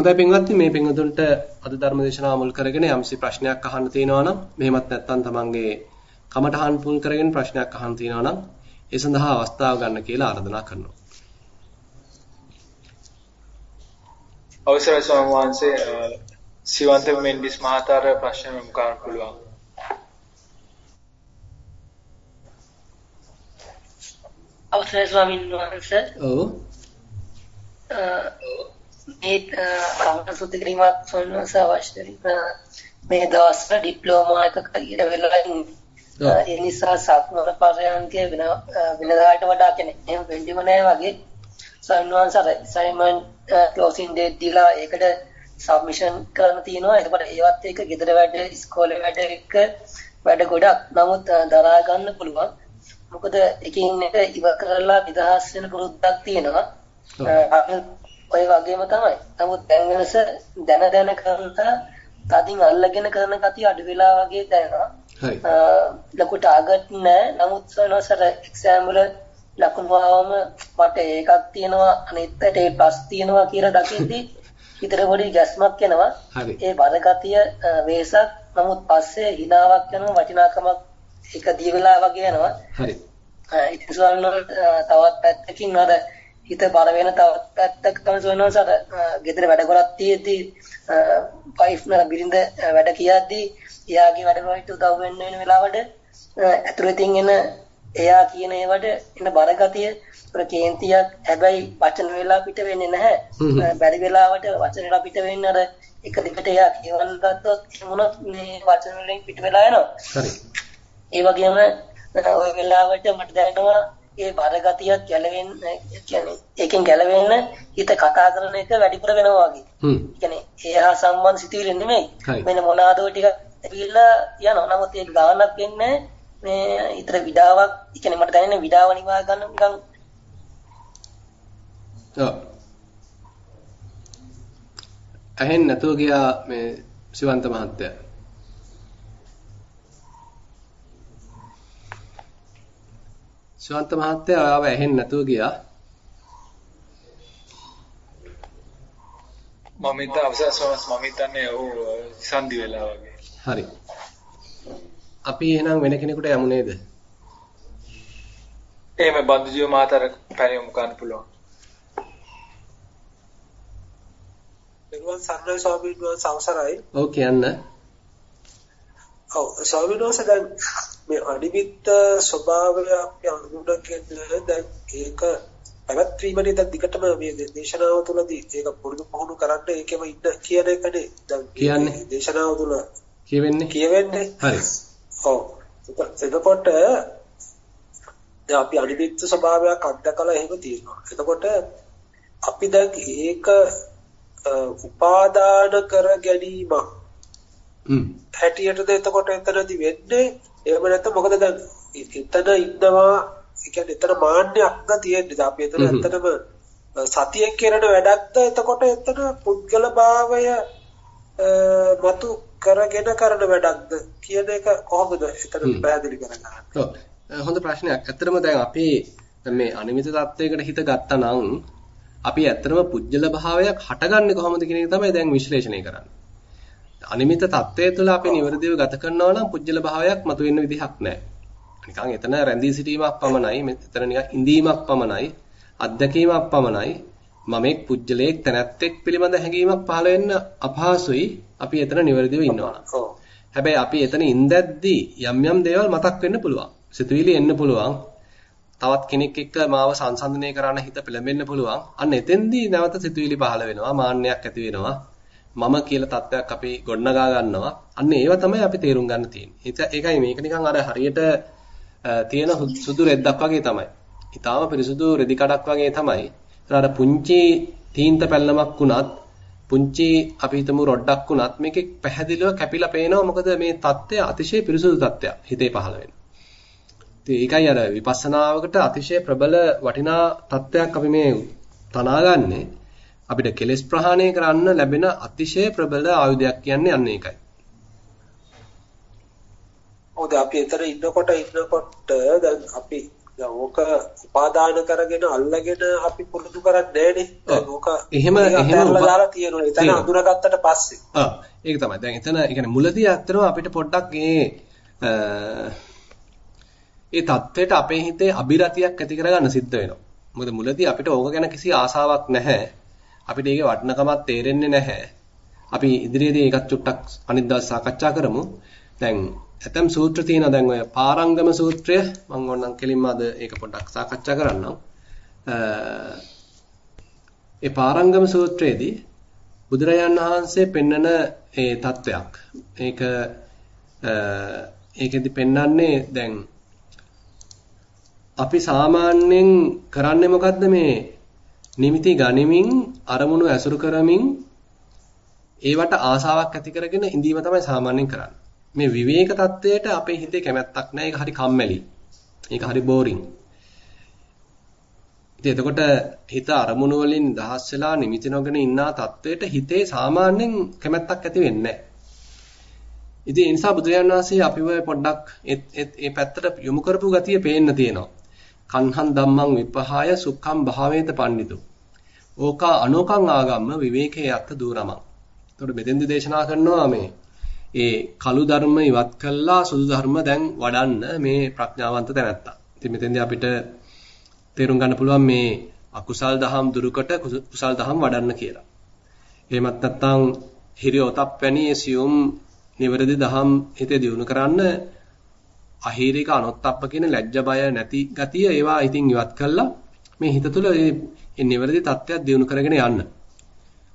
හොඳයි පින්වත්නි මේ පින්වතුන්ට අද ධර්ම දේශනාව මුල් කරගෙන යම්සි ප්‍රශ්නයක් අහන්න තියෙනවා නම් මෙහෙමත් නැත්නම් තමන්ගේ කමටහන් පුල් කරගෙන ප්‍රශ්නයක් අහන්න තියෙනවා නම් ඒ සඳහා අවස්ථාව ගන්න කියලා ආරාධනා කරනවා. අවසරයි ස්වාමීන් වහන්සේ සිවන්ත මෙන්ඩිස් මහතාට ප්‍රශ්න යොමු කරන්න පුළුවන්. අවසරයි ස්වාමීන් වහන්සේ. ඔව්. මේ කවුන්ටර් සුද්ධ කිරීමක් සොන්නස අවශ්‍යයි. මේ දවස්වල ඩිප්ලෝමා එකක ඉර වෙලා. ඒ නිසා සක්මන පරයන්කේ වෙන වෙනදාට වඩා කියන්නේ එහෙම වෙන්නෙම නැහැ වගේ. සම්මාංශ අසයින්මන්ට් ක්ලෝසින් ඩේට් දීලා ඒකට සබ්මිෂන් කරන්න තියෙනවා. එතකොට ඒවත් එක්ක ගෙදර වැඩ, ඉස්කෝලේ වැඩ එක්ක වැඩ ගොඩක්. නමුත් දරා ගන්න පුළුවන්. මොකද එකින් එක ඉව කරලා නිදහස් වෙන පුරුද්දක් තියෙනවා. ඔය වගේම තමයි. නමුත් දැන් වෙනස දැන දැන කරලා තදින් අල්ලගෙන කරන කතිය අඩු වෙලා වගේ දැනෙනවා. හරි. ලොකු ටාගට් නැහැ. නමුත් සනසර එක්සෑම් වල ලකුණු ආවම මට ඒකක් තියෙනවා අනිත් පැයට ඒ ප්ලස් තියෙනවා කියලා දකිද්දී හිතට පොඩි ගැස්මක් එනවා. ඒ බර ගතිය වෙසක් නමුත් පස්සේ හිනාවක් යනවා වටිනාකමක් එක දී වෙලා වගේ යනවා. හරි. ඉතින් ස්වාමීන් තවත් පැත්තකින් අර හිත බර වෙන තවත් පැත්තක් තමයි ස්වාමීන් අර ගෙදර වැඩ කරක් තියෙද්දී වයිෆ් නර බිරිඳ වැඩ කියද්දී එයාගේ වැඩ වලට උදව් වෙන්න වෙන වෙලාවට ඇතුළතින් එන එයා කියන ඒවට එන බරගතිය ප්‍රකේන්තියක් හැබැයි වචන වෙලා පිට වෙන්නේ නැහැ. බැරි වෙලාවට වචන වෙලා පිට වෙන්නේ අර එක දිගට එයා කියවන්න ගත්තොත් මොනොත් මේ වචන වලින් පිට වෙලා යනවා. හරි. ඒ වගේම ওই වෙලාවට මට දැනෙනවා ඒ බරගතියත් ගැලවෙන්න කියන්නේ ඒකෙන් ගැලවෙන්න හිත කතා කරන එක වැඩිපුර වෙනවා වගේ. හ්ම්. කියන්නේ ඒහා සම්බන්ධ සිතුවිලි නෙමෙයි. මෙන්න මොනවාදෝ ටික ඇවිල්ලා යනවා. නමුත් ඒක ගානක් වෙන්නේ මේ ඊතර විඩාවක්, කියන්නේ මට දැනෙන විඩාව නිවා ගන්න නිකන් ඔව්. ඇහෙන්නේ නැතුව ගියා මේ සිවන්ත මහත්තයා. සිවන්ත මහත්තයා ඔයාව ඇහෙන්නේ නැතුව ගියා. මම හිතා අවසර ස්වාමීන් මම හිතන්නේ ඔව් සංදි වෙලා වගේ. හරි. අපි එහෙනම් වෙන කෙනෙකුට යමු නේද? එහෙම බන්දුජීව මහතාට පැනියමු ගන්න පුළුවන්. නිර්වාණ සරණයි ස්වාමීන් වහන්සේ අවසරයි. ඔව් කියන්න. ඔව් ස්වාමීන් වහන්සේ දැන් මේ අනිමිත්ත ස්වභාවය අපි අනුගමනය දැන් ඒක පැවැත්වීමනේ දැන් දිගටම මේ දේශනාව තුළදී ඒක පුරුදු පුහුණු කරන්න ඒකෙම ඉන්න කියන එකනේ දැන් කියන්නේ? දේශනාව තුළ කියවෙන්නේ? කියවෙන්නේ. හරි. ඔව්. එතකොට දැන් අපි අනිමිත්ත ස්වභාවයක් අත්දකලා එහෙම තියෙනවා. එතකොට අපි දැන් ඒක උපාදාන කර ගැනීම. හැටියටද එතකොට එතනදි වෙන්නේ එහෙම නැත්නම් මොකද දැන් එතන ඉන්නවා ඒ කියන්නේ එතන මාන්නයක්ද තියෙන්නේ අපි එතන. ඇත්තටම සතියෙන් කරන වැඩක්ද එතකොට එතන පුද්ගල භාවය මතු කරගෙන කරන වැඩක්ද කියන එක කොහොමද එතන. පැහැදිලි කරගන්නේ. හොඳ ප්‍රශ්නයක්. ඇත්තටම දැන් අපි මේ අනිමිත තත්වයකට හිත ගත්තා නම් අපි ඇත්තටම පුජ්‍යල භාවයක් හටගන්නේ කොහොමද කියන එක තමයි දැන් විශ්ලේෂණය කරන්නේ. අනිමිත තත්වය තුළ අපි නිවැරදිව ගත කරනවා නම් පුජ්‍යල භාවයක් මතුවෙන්න විදිහක් නැහැ. නිකන් එතන රැඳී සිටීමක් පමණයි, මෙතන නිකන් ඉඳීමක් පමණයි, අත්දැකීමක් පමණයි. මම එක් පුජ්‍යලයක් තැනැත්තෙක් පිළිබඳ හැඟීමක් පහළ වෙන්න අපහසුයි. අපි එතන නිවැරදිව ඉන්නවා හැබැයි අපි එතන ඉඳද්දී යම් යම් දේවල් මතක් වෙන්න පුළුවන්. සිතුවිලි එන්න පුළුවන්. තවත් කෙනෙක් එක්ක මාව සංසන්දනය කරන්න හිත පෙළඹෙන්න පුළුවන්. අන්න එතෙන්දී නැවත සිතුවිලි පහළ වෙනවා. මාන්නයක් ඇති වෙනවා. මම කියලා තත්ත්වයක් අපි ගොඩනගා ගන්නවා. අන්න ඒව තමයි අපි තේරුම් ගන්න තියෙන්නේ. ඒකයි මේක නිකන් අර හරියට තියෙන සුදු රෙද්දක් වගේ තමයි. ඊටාම පිරිසුදු රෙදි කඩක් වගේ තමයි. ඒතර අර පුංචි තීන්ත පැල්ලමක් වුණත් පුංචි අපි හිතමු රොඩක් වුණත් මේකේ පැහැදිලිව කැපිලා පේනවා. මොකද මේ தත්ත්වය අතිශය පිරිසුදු தත්ත්වයක්. හිතේ පහළ වෙන. ඒකයි අර විපස්සනාවකට අතිශය ප්‍රබල වටිනා தත්ත්වයක් අපි මේ තනාගන්නේ. අපිට කෙලෙස් ප්‍රහාණය කරන්න ලැබෙන අතිශය ප්‍රබල ආයුධයක් කියන්නේ අන්න ඒකයි. මොකද අපි ඊතර ඉන්නකොට ඉන්නකොට දැන් අපි ඕක උපාදාන කරගෙන අල්ලගෙන අපි පුරුදු කරන්නේ නැහනේ. ඕක එහෙම එහෙම දාලා තියෙනවා. එතන අඳුරගත්තට පස්සේ. ආ ඒක තමයි. දැන් එතන يعني මුලදී අත්‍තරම අපිට පොඩ්ඩක් මේ ඒ தත්වෙට අපේ හිතේ අබිරතියක් ඇති කරගන්න සිද්ධ වෙනවා. මොකද මුලදී අපිට ඕක ගැන කිසි ආසාවක් නැහැ. අපිට ඒකේ වටිනකමක් තේරෙන්නේ නැහැ. අපි ඉදිරියේදී ඒකත් චුට්ටක් අනිත් දවස් සාකච්ඡා කරමු. දැන් ඇතම් සූත්‍ර තියෙනවා දැන් ඔය පාරංගම සූත්‍රය මම ඕනනම් කෙලින්ම අද ඒක පොඩ්ඩක් සාකච්ඡා කරන්නම්. ඒ පාරංගම සූත්‍රයේදී බුදුරජාන් වහන්සේ පෙන්නන ඒ தත්වයක්. ඒක ඒකෙදි පෙන්වන්නේ දැන් අපි සාමාන්‍යයෙන් කරන්නේ මොකද්ද මේ නිමිති ගනිමින් අරමුණු ඇසුරු කරමින් ඒවට ආසාවක් ඇති කරගෙන ඉඳීම තමයි සාමාන්‍යයෙන් කරන්නේ. මේ විවේක தත්වයට අපේ හිතේ කැමැත්තක් නැහැ. ඒක හරි කම්මැලි. ඒක හරි බෝරින්. ඉතින් එතකොට හිත අරමුණු වලින් දහස් වෙලා නිමිති නොගෙන ඉන්නා தත්වයට හිතේ සාමාන්‍යයෙන් කැමැත්තක් ඇති වෙන්නේ නැහැ. ඉතින් ඒ නිසා බුදුරජාණන් වහන්සේ අපිව පොඩ්ඩක් ඒ පැත්තට යොමු කරපු ගතිය පේන්න තියෙනවා. කන්හන් ධම්මං විපහාය සුඛං භාවේත පණ්ඩිතෝ ඕකා අනෝකං ආගම්ම විවේකේ යත් දූරමං. එතකොට මෙතෙන්දි දේශනා කරනවා මේ ඒ කළු ධර්ම ඉවත් කළා සුදු ධර්ම දැන් වඩන්න මේ ප්‍රඥාවන්ත තැනැත්තා. ඉතින් මෙතෙන්දි අපිට තේරුම් ගන්න පුළුවන් මේ අකුසල් දහම් දුරුකට කුසල් දහම් වඩන්න කියලා. එහෙමත් නැත්නම් හිරියොතප් වැනි සියුම් නිවැරදි දහම් හිතේ දියුණු කරන්න අහීරික අනොත්ප්ප කියන ලැජ්ජ බය නැති ගතිය ඒවා ඉතින් ඉවත් කළා මේ හිත තුළ මේ නිවැරදි தත්ත්වයක් දියුණු කරගෙන යන්න.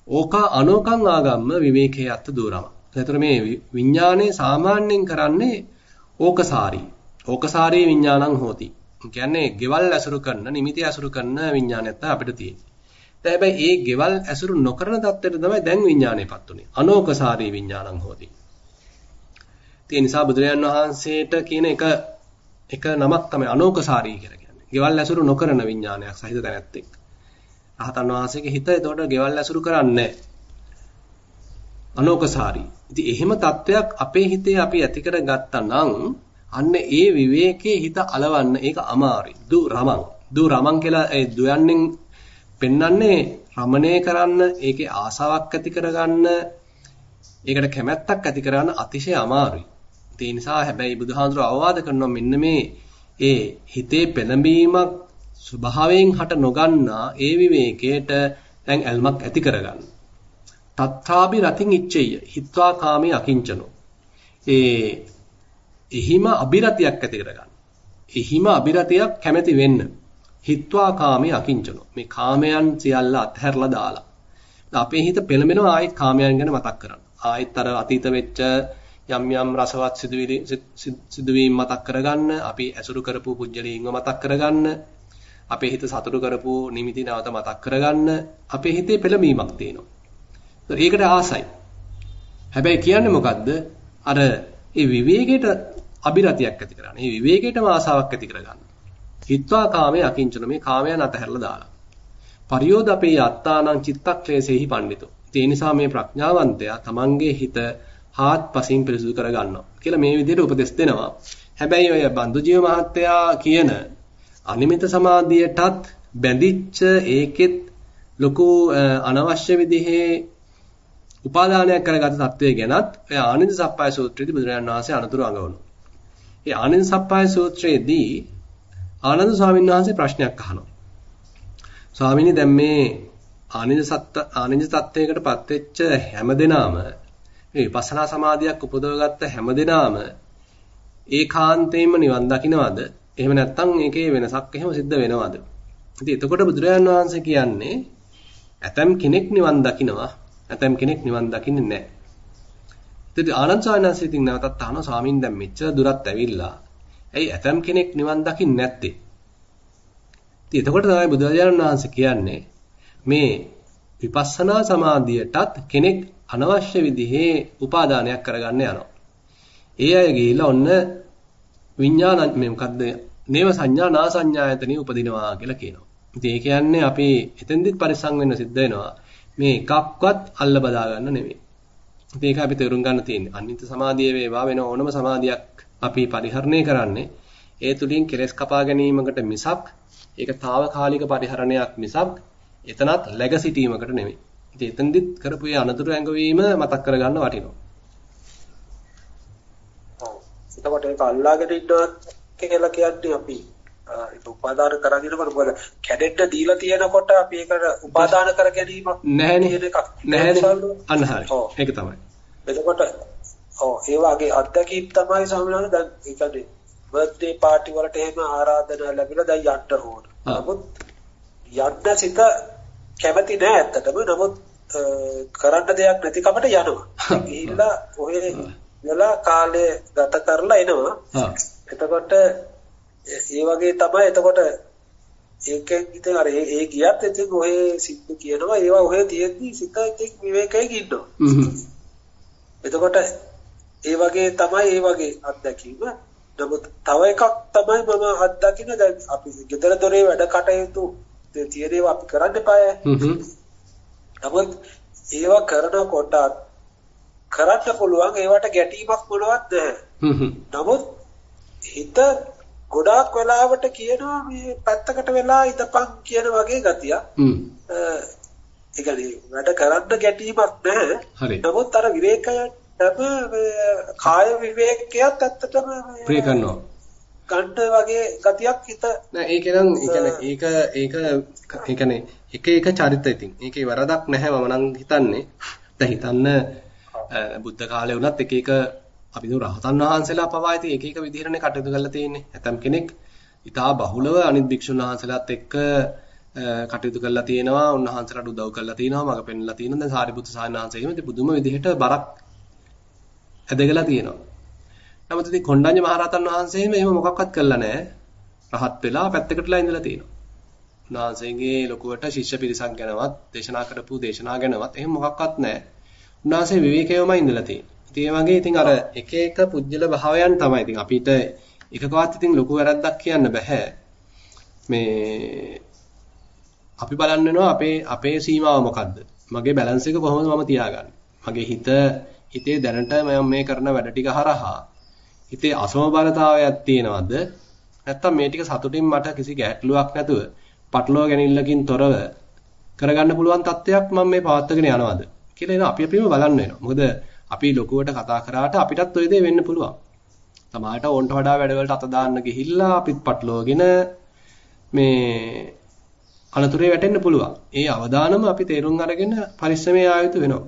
ඕකා අනෝකං ආගම්ම විවේකයේ අත් දూරම. එතකොට මේ විඥානයේ සාමාන්‍යයෙන් කරන්නේ ඕකසාරී. ඕකසාරී විඥානං හෝති. කියන්නේ ගෙවල් ඇසුරු කරන, නිමිති ඇසුරු කරන විඥානයක් අපිට තියෙන්නේ. දැන් හැබැයි ඒ ගෙවල් ඇසුරු නොකරන தත්ත්වයට තමයි දැන් විඥානයපත් උනේ. අනෝකසාරී විඥානං හෝති. ඒ නිසා බුදුරජාන් වහන්සේට කියන එක එක නමක් තමයි අනෝකසාරී කියලා කියන්නේ. ගෙවල් ඇසුරු නොකරන විඥානයක් සහිත තැනැත්තෙක්. රහතන් වහන්සේගේ හිත එතකොට ගෙවල් ඇසුරු කරන්නේ අනෝකසාරී. ඉතින් එහෙම தත්වයක් අපේ හිතේ අපි ඇති කරගත්තා අන්න ඒ විවේකයේ හිත అలවන්න ඒක අමාරුයි. දු රමං. දු රමං කියලා ඒ දුයන්ෙන් පෙන්වන්නේ රමණය කරන්න, ඒකේ ආසාවක් ඇති කරගන්න, ඒකට කැමැත්තක් ඇති කරගන්න අතිශය අමාරුයි. ඒ නිසා හැබැයි බුදුහාඳුර අවවාද කරනවා මෙන්න මේ ඒ හිතේ පෙළඹීමක් ස්වභාවයෙන් හට නොගන්නා ඒ විවේකයට දැන් ඇල්මක් ඇති කරගන්න. තත්තාබි රතින් ඉච්ඡෙය හිත්වා කාමී අකිංචනෝ. ඒ එහිම අබිරතියක් ඇති කරගන්න. එහිම අබිරතියක් කැමැති වෙන්න. හිත්වා කාමී අකිංචනෝ. මේ කාමයන් සියල්ල අත්හැරලා දාලා. අපේ හිත පෙළඹෙනවා ආයෙත් කාමයන් ගැන මතක් කරන්න. ආයෙත් අර අතීත වෙච්ච යම් යම් රසවත් සිදුවීම් මතක් කරගන්න, අපි ඇසුරු කරපු පුජ්‍යලීන්ව මතක් කරගන්න, අපේ හිත සතුටු කරපු නිමිති නැවත මතක් කරගන්න, අපේ හිතේ පෙළඹීමක් තියෙනවා. ඒකට ආසයි. හැබැයි කියන්නේ මොකද්ද? අර ඒ විවේකයට අබිරතියක් ඇති කරගන්න. මේ විවේකයටම ආසාවක් ඇති කරගන්න. හිත්වා කාමයේ අකිංචන මේ කාමයන් අතහැරලා දාලා. පරියෝදපේ අත්තානං චිත්තක්ලේශේහි පඬිතෝ. ඒ නිසා මේ ප්‍රඥාවන්තයා තමන්ගේ හිත හාත්පසින් පිරිසුදු කරගන්නවා කියලා මේ විදිහට උපදෙස් දෙනවා. හැබැයි ඔය බන්දුජීව මහත්තයා කියන අනිමිත සමාධියටත් බැඳිච්ච ඒකෙත් ලොකු අනවශ්‍ය විදිහේ උපාදානයක් කරගත තත්වයේ ගැනත් ඔය ආනන්ද සප්පාය සූත්‍රයේදී බුදුරජාණන් වහන්සේ අනුතුරු අඟවනවා. ඒ ආනන්ද සප්පාය සූත්‍රයේදී ආනන්ද ස්වාමීන් වහන්සේ ප්‍රශ්නයක් අහනවා. ස්වාමීනි දැන් මේ ආනන්ද සත්ත ආනන්ද තත්වයකටපත් වෙච්ච හැමදෙනාම මේ විපස්සනා සමාධියක් උපදවගත්ත හැමදෙනාම ඒකාන්තයෙන්ම නිවන් දකින්නවද? එහෙම නැත්නම් ඒකේ වෙනසක් එහෙම සිද්ධ වෙනවද? ඉතින් එතකොට බුදුරජාණන් වහන්සේ කියන්නේ ඇතම් කෙනෙක් නිවන් දකින්නවා ඇතම් කෙනෙක් නිවන් දකින්නේ නැහැ. ඉතින් ආනන්ද සානන්සේ ඉතින් නැවතත් අහනවා ස්වාමීන් දැන් මෙච්චර දුරත් ඇවිල්ලා ඇයි ඇතම් කෙනෙක් නිවන් දකින්නේ නැත්තේ? ඉතින් එතකොට තමයි බුදුරජාණන් වහන්සේ කියන්නේ මේ විපස්සනා සමාධියටත් කෙනෙක් අනවශ්‍ය විදිහේ උපාදානයක් කරගන්න යනවා. ඒ අය ගිහිල්ලා ඔන්න විඥාන මේ මොකද්ද? නේව සංඥා නා සංඥායතනෙ උපදිනවා කියලා කියනවා. ඉතින් ඒ කියන්නේ අපි එතෙන්දිත් පරිසං වෙන්න සිද්ධ වෙනවා. මේ එකක්වත් අල්ල බදා ගන්න නෙමෙයි. ඉතින් ඒක අපි තේරුම් ගන්න තියෙන්නේ. අනිත්‍ය සමාධිය වේවා වෙන ඕනම සමාධියක් අපි පරිහරණය කරන්නේ ඒ තුලින් කෙලස් කපා ගැනීමකට මිසක් ඒක తాවකාලික පරිහරණයක් මිසක් එතනත් läග සිටීමකට නෙමෙයි. ඉතින් එතෙන්දිත් කරපු ඒ අනතුරු ඇඟවීම මතක් කරගන්න වටිනවා. ඔව්. එතකොට ඒක අල්ලාගෙන ඉන්නවා කියලා කියන්නේ අපි ඒක උපාදාන කරගෙනම මොකද කැඩෙන්න දීලා තියෙනකොට අපි ඒකට උපාදාන කර ගැනීමක් නැහැනේ. නැහැනේ. අන්න හරි. ඒක තමයි. එතකොට ඔව් ඒ වගේ අත්දැකීම් තමයි ස්වාමීන් දැන් ඒ කියන්නේ බර්ත්ඩේ පාටි වලට එහෙම ආරාධනා ලැබිලා දැන් යන්න ඕන. නමුත් යන්න සිත කැමති නෑ ඇත්තටම. නමුත් කරන්න දෙයක් නැති කමට යනවා. ගිහිල්ලා ඔය වෙලා කාලය ගත කරලා එනවා. එතකොට ඒ වගේ තමයි එතකොට ඒකෙන් ඉතින් අර ඒ ගියත් ඉතින් ඔය සිද්ධ කියනවා ඒවා ඔය තියෙද්දි සිත ඉතින් විවේකයෙන් ඉන්නවා. එතකොට ඒ වගේ තමයි ඒ වගේ අත්දැකීම. නමුත් තව එකක් තමයි මම අත්දකින්න දැන් අපි ගෙදර දොරේ වැඩ කටයුතු තියෙන ඒවා අපි කරන්න එපාය. හ්ම්. නමුත් ඒවා කරනකොට කරන්න පුළුවන් ඒවට ගැටීමක් මොනවත් නැහැ. නමුත් හිත ගොඩාක් වෙලාවට කියනවා මේ පැත්තකට වෙලා ඉඳපන් කියන වගේ ගතියක්. හ්ම්. ඒ කියන්නේ වැඩ කරන්න ගැටීමක් නැහැ. නමුත් අර විවේකයටම කාය විවේකයක් ඇත්තටම ප්‍රේ කරනවා. ගන්න වගේ ගතියක් හිත නෑ ඒක නම් ඒක ඒක ඒ කියන්නේ එක එක චරිත ඉතින්. ඒකේ වරදක් නැහැ මම නම් හිතන්නේ. දැන් හිතන්න බුද්ධ කාලේ වුණත් එක එක අපි දු රහතන් වහන්සේලා පවා ඉතින් එක එක විදිහටනේ කටයුතු කරලා තියෙන්නේ. ඇතම් කෙනෙක් ඊටා බහුලව අනිත් භික්ෂුන් වහන්සේලාත් එක්ක අ, කටයුතු කරලා තියෙනවා. උන්වහන්සේලාට උදව් කරලා තියෙනවා. මඟ පෙන්ලා තියෙනවා. දැන් සාරිපුත්තු සායන වහන්සේ එහෙම ඉතින් බුදුම විදිහට බරක් ඇදගලා තියෙනවා. නමුත් ඉතින් කොණ්ඩඤ්ඤ මහරහතන් වහන්සේ එහෙම මොකක්වත් කළා නැහැ. රහත් වෙලා පැත්තකටලා ඉඳලා තියෙනවා. උන්වහන්සේගේ ලොකුවට ශිෂ්‍ය පිරිසක් ගැනවත් දේශනා කරපු දේශනා ගැනවත් එහෙම මොකක්වත් නැහැ. උන්වහන්සේ විවේකයවමයි ඉඳලා තියෙන්නේ. ඉතින් ඒ වගේ ඉතින් අර එක එක පුජ්‍යල භාවයන් තමයි. ඉතින් අපිට එකකවත් ඉතින් ලොකු වැරද්දක් කියන්න බෑ. මේ අපි බලන්න වෙනවා අපේ අපේ සීමාව මොකද්ද? මගේ බැලන්ස් එක කොහොමද මම තියාගන්නේ? මගේ හිත හිතේ දැනට මම මේ කරන වැඩ ටික හරහා හිතේ අසමබරතාවයක් තියෙනවද? නැත්තම් මේ ටික සතුටින් මට කිසි ගැටලුවක් නැතුව පටලවා ගැනීමකින් තොරව කරගන්න පුළුවන් තත්ත්වයක් මම මේ පවත්වාගෙන යනවද කියලා එන අපි අපිම බලන්න වෙනවා. මොකද අපි ලොකුවට කතා කරාට අපිටත් ওই දේ වෙන්න පුළුවන්. සමහරට ඕන්ට වඩා වැඩවලට අත දාන්න ගිහිල්ලා අපිත් පටලවාගෙන මේ අනතුරේ වැටෙන්න පුළුවන්. ඒ අවදානම අපි තේරුම් අරගෙන පරිස්සමේ ආයුතු වෙනවා.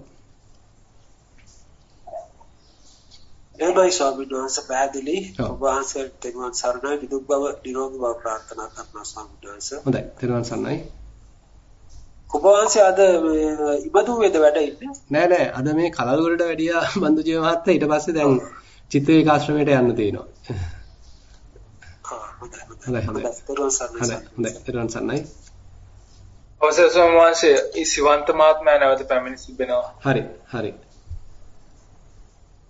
එහෙමයි ස්වාමීන් වහන්සේ පැහැදිලි. ඔබ වහන්සේට තෙරුවන් සරණයි නිදුක් බව නිරෝගී බව ප්‍රාර්ථනා කරනවා ස්වාමීන් වහන්සේ. හොඳයි. තෙරුවන් සරණයි. ඔබ වහන්සේ අද මේ ඉබදු වේද වැඩ ඉන්නේ? නෑ නෑ අද මේ කලල් වලට වැඩියා බන්දු ජීව මහත්තයා ඊට පස්සේ දැන් චිත්ත ඒකාශ්‍රමයට යන්න තියෙනවා. හොඳයි හොඳයි. හොඳයි ස්වාමීන් වහන්සේ ඊ සිවන්ත මහත්මයා නැවත පැමිණ සිටිනවා. හරි හරි.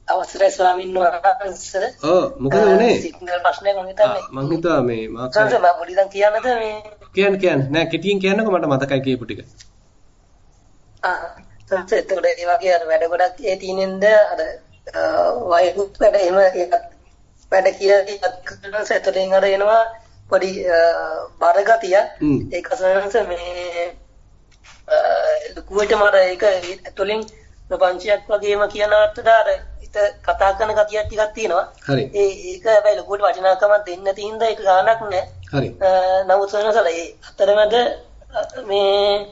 අවසරයි ස්වාමීන් වහන්සේ. ඔව් මොකද උනේ? සිග්නල් ප්‍රශ්නයක් මම හිතන්නේ. මං හිතුවා මේ මාක් සංස මම පොඩි දන් කියන්නද මේ කියන්න කියන්න නෑ කෙටියෙන් කියන්නකෝ මට මතකයි කියපු ටික. ආ එතකොට ඒ වගේ අර වැඩ ගොඩක් ඒ තියෙනින්ද අර වයකුත් වැඩ එහෙම වැඩ කියලා කරනස එතලින් අර එනවා පොඩි බරගතිය. ඒක සංස මේ ලකුවට මර ඒක එතලින් ප්‍රපංචයක් වගේම කියනකට අර හිත කතා කරන ගතියක් ටිකක් තියෙනවා. ඒ ඒක හැබැයි ලකුවට වටිනාකමක් දෙන්නේ නැති හින්දා ඒක ගානක් නැහැ හරි. නමුත් සනසල ඒ අතරමැද මේ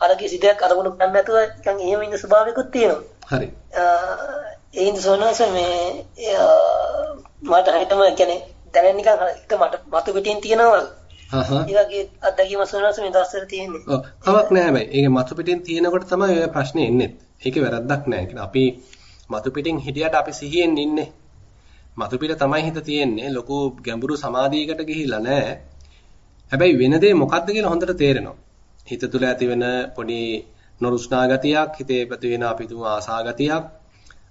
අර කිසි දෙයක් අරමුණු කරන්නේ නැතුව නිකන් එහෙම ඉන්න ස්වභාවිකුත් තියෙනවා. හරි. ඒ ඉන්න සෝනස මේ මට හිතම කියන්නේ දැනෙන නිකන් එක මට මතු පිටින් තියෙනවා. හා හා. ඒ වගේ අත්දැකීම සෝනස මේ දවස්වල තියෙන්නේ. ඔව් කමක් නෑ හැබැයි. ඒක මතු පිටින් තියෙනකොට තමයි ඔය ප්‍රශ්නේ එන්නේ. ඒකේ වැරද්දක් නෑ. කියන්නේ අපි මතු පිටින් හිටියට අපි සිහියෙන් ඉන්නේ. මතු පිට තමයි හිත තියෙන්නේ. ලොකු ගැඹුරු සමාධියකට ගිහිල්ලා නෑ. හැබැයි වෙන දේ මොකද්ද කියලා හොඳට තේරෙනවා. හිත තුළ ඇති වෙන පොඩි නොරුස්නා ගතියක්, හිතේ ප්‍රති වෙන අපි තුමු ආසා ගතියක්,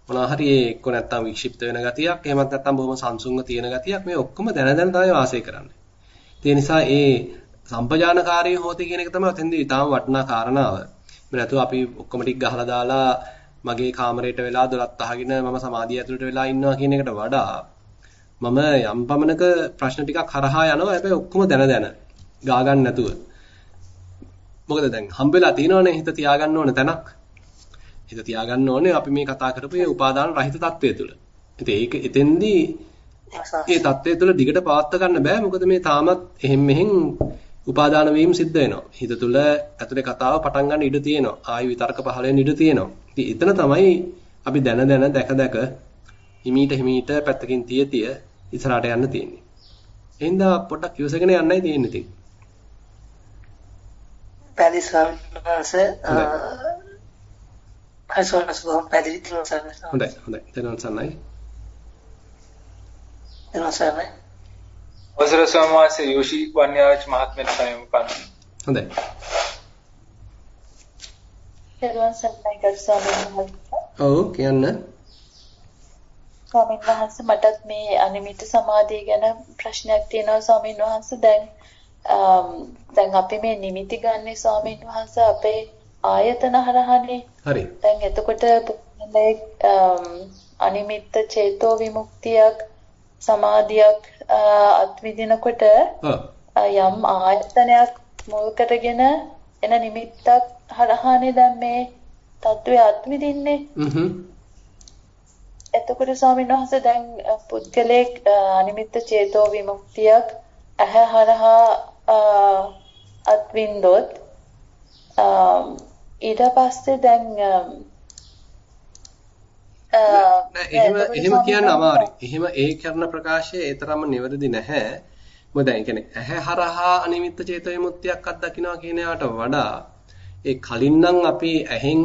මොනවා හරි එක්ක නැත්තම් වික්ෂිප්ත වෙන ගතියක්, එහෙමත් නැත්තම් බොහොම සංසුන්ව තියෙන ගතියක් මේ ඔක්කොම දැන දැන තමයි වාසය කරන්නේ. ඒ නිසා ඒ සම්පජානකාරී හොති කියන එක තමයි ඔතෙන්දී ඊටාම වටිනා කාරණාව. මේ නැතුව අපි ඔක්කොම ටික ගහලා දාලා මගේ කාමරයට වෙලා දොරත් අහගෙන මම සමාධිය ඇතුළට වෙලා ඉන්නවා කියන එකට වඩා මම යම් පමණක ප්‍රශ්න ටිකක් හරහා යනවා හැබැයි ඔක්කොම දැන දැන ගා ගන්න නැතුව. මොකද දැන් හම්බෙලා තියෙනවනේ හිත තියාගන්න ඕන තැනක්. හිත තියාගන්න ඕනේ අපි මේ කතා කරපු මේ උපාදාන රහිත తත්වය තුළ. ඉතින් ඒක එතෙන්දී ඒ தත්ත්වය තුළ දිගට පවත්වා ගන්න බෑ මොකද මේ තාමත් එහෙම් මෙහෙම් උපාදාන වීම සිද්ධ වෙනවා. හිත තුළ ඇතුලේ කතාව පටන් ගන්න ඉඩ තියෙනවා. ආයි විතර්ක පහළ වෙන්න ඉඩ තියෙනවා. ඉතින් එතන තමයි අපි දැන දැන දැක දැක හිමීට හිමීට පැත්තකින් තිය තිය ඉස්සරහට යන්න තියෙන්නේ. එහෙනම් පොඩ්ඩක් ඉවසගෙන යන්නයි තියෙන්නේ ඉතින්. පැහැදිලි ස්වාමීන් වහන්සේ අසෝනස් බොහොම පැහැදිලි තියෙනවා හොඳයි හොඳයි. දැනන් සන්නයි. දැනන් සන්නයි. අවසර ස්වාමීන් යෝෂි වන්‍යාවච මහත්මයාට සයම් කරන්න. හොඳයි. ගරු ස්වාමීන් වහන්සේ. ඔව් කියන්න. ස්වාමීන් වහන්සේ මටත් මේ අනිමිත සමාධිය ගැන ප්‍රශ්නයක් තියෙනවා ස්වාමීන් වහන්සේ දැන් දැන් අපි මේ නිමිති ගන්නේ ස්වාමීන් වහන්සේ අපේ ආයතන හරහානේ. හරි. දැන් එතකොට අනිමිත්ත චේතෝ විමුක්තියක් සමාධියක් අත්විඳිනකොට යම් ආයතනයක් මුල් කරගෙන එන නිමිත්තක් හරහානේ දැන් මේ தત્ත්වය අත්විඳින්නේ. හ්ම්. එතකොට ස්වාමීන් වහන්සේ දැන් පුද්ගලයෙක් අනිමිත්ත චේතෝ විමුක්තියක් ඇහැ හරහා අත්විඳොත් ඊට පස්සේ දැන් එහෙම එහෙම කියන්න අමාරුයි. එහෙම ඒ කරන ප්‍රකාශය ඒ තරම්ම නිවැරදි නැහැ. මොකද ඒ කියන්නේ ඇහැ හරහා අනිමිත්ත චේතෝ විමුක්තියක් අත්දකින්නවා කියන ඒවාට වඩා ඒ කලින් නම් අපි ඇහෙන්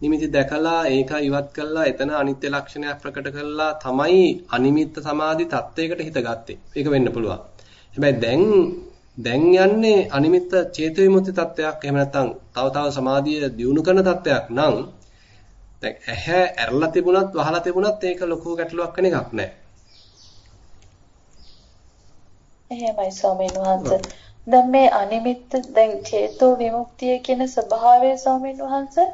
නිමිති දැකලා ඒක ඉවත් කළා එතන අනිත්‍ය ලක්ෂණයක් ප්‍රකට කළා තමයි අනිමිත්ත සමාධි තත්වයකට හිත ගත්තේ. ඒක වෙන්න පුළුවන්. හැබැයි දැන් දැන් යන්නේ අනිමිත්ත චේතෝ විමුක්ති තත්වයක් එහෙම නැත්නම් තව තව සමාධිය දියුණු කරන තත්වයක් නම් දැන් ඇහැ ඇරලා තිබුණත් වහලා තිබුණත් ඒක ලොකු ගැටලුවක් වෙන එකක් නෑ. එහෙමයි ස්වාමීන් වහන්සේ. දැන් මේ අනිමිත්ත දැන් චේතෝ විමුක්තිය කියන ස්වභාවය ස්වාමීන් වහන්සේ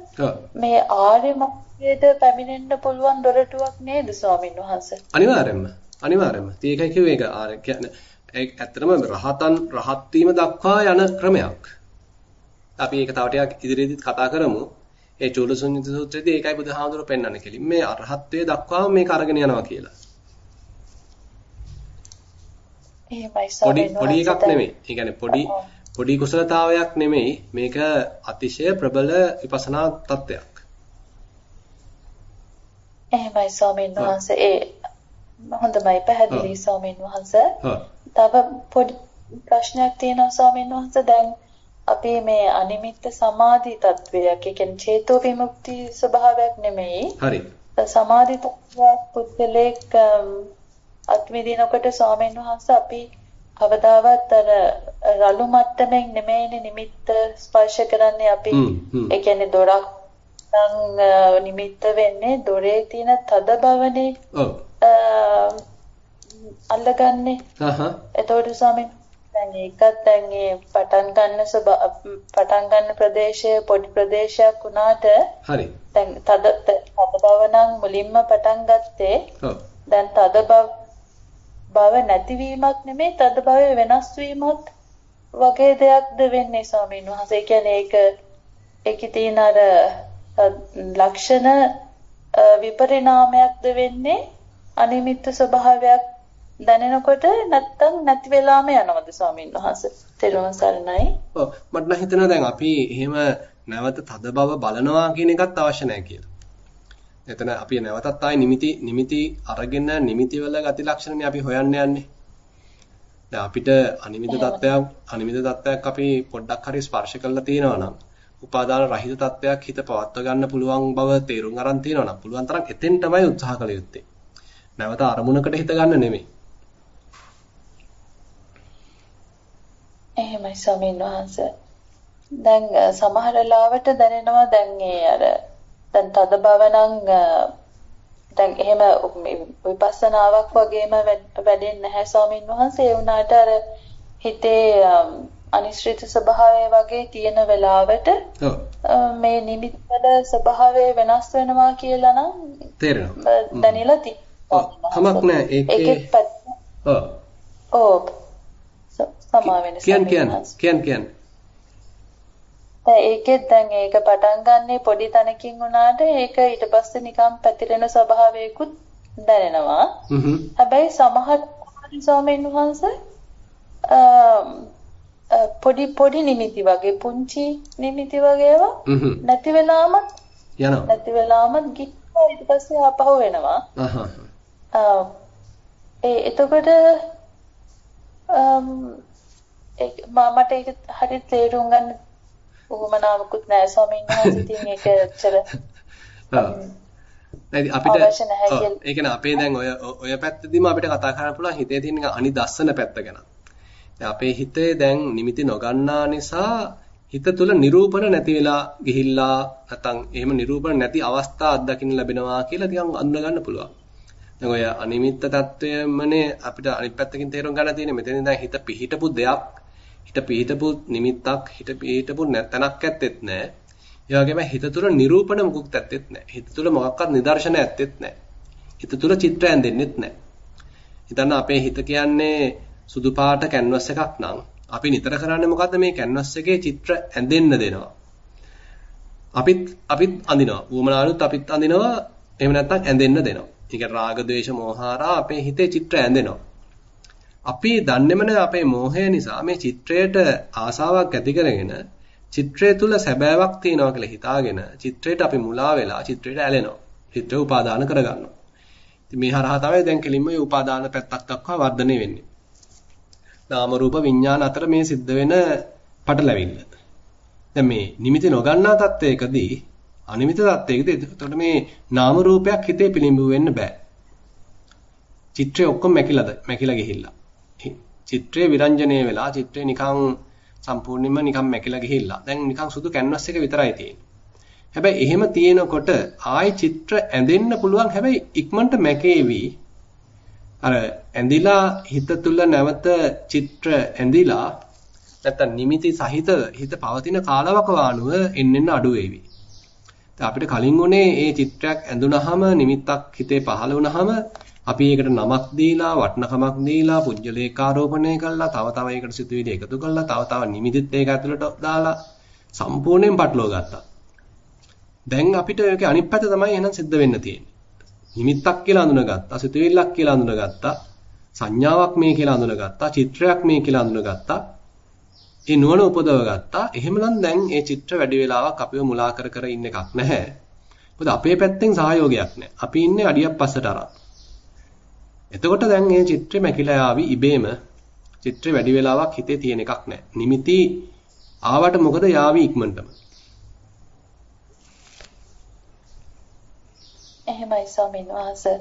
මේ ආර්ය මාර්ගයට පැමිණෙන්න පුළුවන් දොරටුවක් නේද ස්වාමීන් වහන්සේ? අනිවාර්යයෙන්ම. අනිවාර්යයෙන්ම. ඉතින් ඒකයි කිව්වේ ඒක ආර්ය කියන්නේ ඒක ඇත්තටම රහතන් රහත් වීම දක්වා යන ක්‍රමයක්. අපි ඒක තව ටිකක් ඉදිරියේදීත් කතා කරමු. ඒ චූලසුඤ්ඤත සූත්‍රයේදී ඒකයි බුදුහාමුදුරුවෝ පෙන්වන්නේ කෙලින් මේ අරහත්ත්වයේ දක්වාම මේක අරගෙන යනවා කියලා. පොඩි පොඩි එකක් නෙමෙයි. ඒ කියන්නේ පොඩි පොඩි කුසලතාවයක් නෙමෙයි. මේක අතිශය ප්‍රබල විපස්සනා තත්ත්වයක්. එහෙමයි ස්වාමීන් වහන්සේ. ඒ හොඳමයි පැහැදිලි ස්වාමීන් වහන්සේ. තව පොඩි ප්‍රශ්නයක් තියෙනවා ස්වාමීන් වහන්සේ. දැන් අපි මේ අනිමිත්ත සමාධි තත්වයක් ඒ කියන්නේ චේතෝ විමුක්ති ස්වභාවයක් නෙමෙයි. හරි. සමාධි තත්වයක් පුද්ගලෙක් අත්විඳිනකොට ස්වාමීන් වහන්සේ අපි කවදාවත් අර රළු මට්ටමින් නෙමෙයිනේ නිමිත්ත ස්පර්ශ කරන්නේ අපි. ඒ කියන්නේ දොරක් නම් නිමිත්ත වෙන්නේ දොරේ තියෙන තද බවනේ. ඔව්. අල්ලගන්නේ. හහ. එතකොට ස්වාමීන් ඒකත් දැන් ඒ පටන් ගන්න පටන් ගන්න ප්‍රදේශය පොඩි ප්‍රදේශයක් වුණාට හරි. දැන් තද තද බව නම් මුලින්ම පටන් ගත්තේ. ඔව්. දැන් තද බව බව නැතිවීමක් නෙමෙයි තද භවයේ වෙනස් වීමක් වගේ දෙයක්ද වෙන්නේ ස්වාමීන් වහන්සේ. කියන්නේ ඒක ඒකේ තියෙන අර ලක්ෂණ විපරිණාමයක්ද වෙන්නේ අනිමිත්ත ස්වභාවයක් දැනෙනකොට නැත්තම් නැති වෙලාම යනවද ස්වාමීන් වහන්සේ? තෙරුවන් සරණයි. ඔව් මට නම් හිතෙනවා දැන් අපි එහෙම නැවත තද බව බලනවා කියන එකත් අවශ්‍ය නැහැ කියලා. එතන අපි නැවතත් ආයි නිමිති නිමිති අරගෙන නිමිති වල ගති ලක්ෂණනේ අපි හොයන්න යන්නේ. දැන් අපිට අනිමිත තත්වයක් අනිමිත තත්වයක් අපි පොඩ්ඩක් හරි ස්පර්ශ කරලා තියෙනවා නම් උපාදාන රහිත තත්වයක් හිත පවත්වා ගන්න පුළුවන් බව තේරුම් අරන් තියෙනවා නම් පුළුවන් තරම් එතෙන් තමයි උත්සාහ කළ යුත්තේ. නැවත අරමුණකට හිත ගන්න නෙමෙයි. එහෙමයි ස්වාමීන් වහන්සේ. දැන් සමහර ලාවට දැනෙනවා දැන් ඒ අර දැන් තද බව නම් දැන් එහෙම විපස්සනාවක් වගේම වැඩෙන්නේ නැහැ ස්වාමීන් වහන්සේ. ඒ වුණාට අර හිතේ අනිශ්චිත ස්වභාවය වගේ තියෙන වෙලාවට මේ නිමිත්තල ස්වභාවය වෙනස් වෙනවා කියලා නම් තේරෙනවා. දැනෙලා තියෙනවා. කමක් නැහැ. ඒකේ ඔව්. සමා වෙන කියන් කියන් කියන් කියන්. ඒකෙත් දැන් ඒක පටන් ගන්නේ පොඩි තැනකින් වුණාට ඒක ඊට පස්සේ නිකන් පැතිරෙන ස්වභාවයකුත් දැනෙනවා. හැබැයි සමහර ස්වාමීන් වහන්සේ පොඩි පොඩි නිමිති වගේ පුංචි නිමිති වගේ ඒවා නැති වෙලාම යනවා. නැති වෙලාම ගිහින් ඊට පස්සේ ආපහු වෙනවා. ඒ එතකොට මට ඒක හරියට තේරුම් ගන්න උවමනාවකුත් නැහැ ස්වාමීන් වහන්සේ ඉතින් ඒක ඇත්තට නැති අපිට ඒ කියන්නේ අපේ දැන් ඔය ඔය පැත්තදීම අපිට කතා කරන්න පුළුවන් හිතේ තියෙන අනිදස්සන පැත්ත ගැන. දැන් අපේ හිතේ දැන් නිමිති නොගන්නා නිසා හිත තුල නිරූපණ නැති වෙලා ගිහිල්ලා නැත්නම් එහෙම නිරූපණ නැති අවස්ථා අත්දකින්න ලැබෙනවා කියලා ටිකක් අඳුන ගන්න පුළුවන්. දැන් ඔය අනිමිත්ත தත්වයමනේ අපිට අනිත් පැත්තකින් තේරුම් ගන්න තියෙන්නේ මෙතනින් දැන් හිත පිහිටපු දෙයක් හිත පිහිටපු නිමිත්තක් හිත පිහිටපු නැතනක් ඇත්තෙත් නැහැ. ඒ වගේම හිත තුළ නිරූපණ මොකුත් ඇත්තෙත් නැහැ. හිත තුළ මොකක්වත් නිදර්ශන ඇත්තෙත් නැහැ. හිත තුළ චිත්‍ර ඇඳෙන්නෙත් නැහැ. හිතන්න අපේ හිත කියන්නේ සුදු පාට කැන්වස් එකක් නම් අපි නිතර කරන්නේ මොකද්ද මේ කැන්වස් එකේ චිත්‍ර ඇඳෙන්න දෙනවා. අපිත් අපිත් අඳිනවා. ඌමනාලුත් අපිත් අඳිනවා. එහෙම නැත්නම් ඇඳෙන්න දෙනවා. ඒක රාග, ద్వේෂ, මෝහාරා අපේ හිතේ චිත්‍ර ඇඳෙනවා. අපි දන්නේම අපේ මෝහය නිසා මේ චිත්‍රයට ආසාවක් ඇති කරගෙන චිත්‍රය තුල සැබෑවක් තියෙනවා කියලා හිතාගෙන චිත්‍රයට අපි මුලා වෙලා චිත්‍රයට ඇලෙනවා. චිත්‍රය උපාදාන කරගන්නවා. ඉතින් මේ හරහා තමයි දැන් කෙලින්ම මේ උපාදාන පැත්තක් දක්වා වර්ධනය වෙන්නේ. නාම රූප විඥාන අතර මේ සිද්ධ වෙන පටලැවිල්ල. දැන් මේ නිමිති නොගන්නා තත්වයකදී අනිමිත තත්වයකදී එතකොට මේ නාම රූපයක් හිතේ පිළිඹු වෙන්න බෑ. චිත්‍රය ඔක්කොම මැකිලාද? මැකිලා ගිහිල්ලා. චිත්‍රය විරංජනේ වෙලා චිත්‍රය නිකන් සම්පූර්ණයෙන්ම නිකන් මැකිලා ගිහිල්ලා. දැන් නිකන් සුදු කැන්වස් එක විතරයි තියෙන්නේ. හැබැයි එහෙම තියෙනකොට ආයි චිත්‍ර ඇඳෙන්න පුළුවන් හැබැයි ඉක්මනට මැකේවි. අර ඇඳිලා හිත තුල නැවත චිත්‍ර ඇඳිලා නැත්තම් නිමිති සහිත හිත පවතින කාලවකවානුව එන්නෙන්න අඩු වේවි. අපිට කලින් උනේ මේ චිත්‍රයක් ඇඳුනහම නිමිත්තක් හිතේ පහළ වුනහම අපි ඒකට නමක් දීලා වටනකමක් දීලා පුජ්‍යලේකාරෝපණය කළා තව තව ඒකට සිතුවිලි එකතු කළා තව තව නිමිතිත් ඒක ඇතුළට දාලා සම්පූර්ණයෙන් පටලවා ගත්තා. දැන් අපිට ඒකේ අනිත් පැත්ත තමයි එහෙනම් සිද්ධ වෙන්න තියෙන්නේ. නිමිත්තක් කියලා අඳුනගත්තා, සිතුවිල්ලක් කියලා අඳුනගත්තා, සංඥාවක් මේ කියලා අඳුනගත්තා, චිත්‍රයක් මේ කියලා අඳුනගත්තා. ඒ නුවණ උපදව ගත්තා. එහෙමනම් දැන් ඒ චිත්‍ර වැඩි වෙලාවක් අපිව මුලා කර කර ඉන්න එකක් නැහැ. මොකද අපේ පැත්තෙන් සහයෝගයක් නැහැ. අපි ඉන්නේ අඩියක් පස්සට අරන්. එතකොට දැන් මේ චිත්‍රෙ මැකිලා ආවි ඉබේම චිත්‍රෙ වැඩි වෙලාවක් හිතේ තියෙන එකක් නැහැ. නිමිති ආවට මොකද යාවි ඉක්මනටම. එහෙමයි ස්වාමීන් වහන්සේ.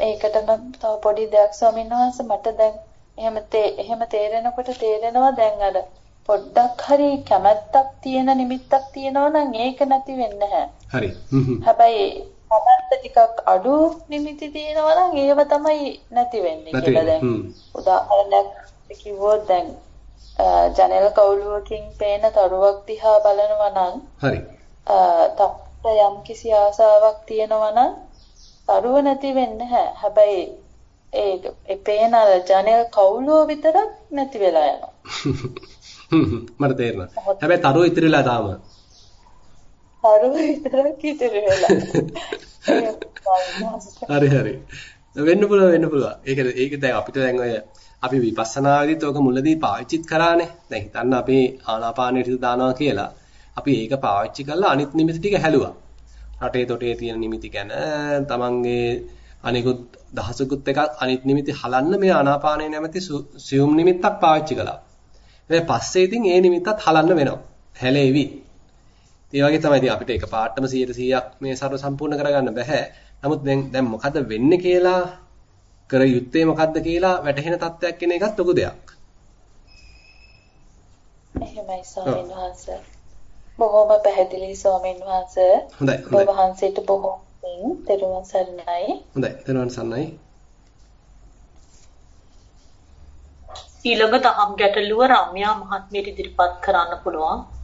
ඒකටම තව පොඩි දෙයක් ස්වාමීන් වහන්සේ මට දැන් එහෙම එහෙම තේරෙනකොට තේරෙනවා දැන් අර පොඩ්ඩක් හරි කැමැත්තක් තියෙන නිමිත්තක් තියෙනවා නම් ඒක නැති වෙන්නේ නැහැ. හරි. හැබැයි කැමැත්ත ටිකක් අඩු නිමිති තියෙනවා නම් ඒව තමයි නැති වෙන්නේ කියලා දැන් උදාහරණයක් කිව්වොත් දැන් ජනේල කවුලුවකින් පේන තරුවක් දිහා බලනවා නම් හරි. තාත්ත යම් කිසි ආසාවක් තියෙනවා නම් තරුව නැති වෙන්නේ නැහැ හැබැයි ඒ ඒ පේන ජනේල කවුලුව විතරක් නැති වෙලා යනවා. මට තේරෙනවා. හැබැයි තරුව ඉතිරිලා තාම හරුව විතරක් ඉතිරි වෙලා. හරි හරි. වෙන්න පුළුවන් වෙන්න පුළුවන්. ඒක ඒක දැන් අපිට දැන් ඔය අපි විපස්සනාවේදීත් ඔක මුලදී පාවිච්චිත් කරානේ. දැන් හිතන්න අපි ආනාපානෙ හිත දානවා කියලා. අපි ඒක පාවිච්චි කරලා අනිත් නිමිති ටික හැලුවා. රටේ තොටේ තියෙන නිමිති ගැන තමන්ගේ අනිකුත් දහසකුත් එකක් අනිත් නිමිති හලන්න මේ ආනාපානය නැමැති සියුම් නිමිත්තක් පාවිච්චි කළා. ඊට පස්සේ ඉතින් ඒ නිමිත්තත් හලන්න වෙනවා. හැලෙවි. ඒ වගේ තමයි ඉතින් අපිට එක පාටම 100%ක් මේ ਸਰව සම්පූර්ණ කරගන්න බෑ. නමුත් දැන් දැන් මොකද වෙන්නේ කියලා කර යුත්තේ මොකද්ද කියලා වැටහෙන තත්ත්වයක් කියන එකත් ලොකු දෙයක්. එහෙමයි ස්වාමීන් වහන්සේ. බොහොම පැහැදිලි ස්වාමීන් වහන්සේ. හොඳයි හොඳයි. ඔබ වහන්සේට බොහොම තෙරුවන් සරණයි. හොඳයි තෙරුවන් සරණයි. ඊළඟ දහම් ගැටලුව රම්‍යා මහත්මියට ඉදිරිපත් කරන්න පුළුවන්.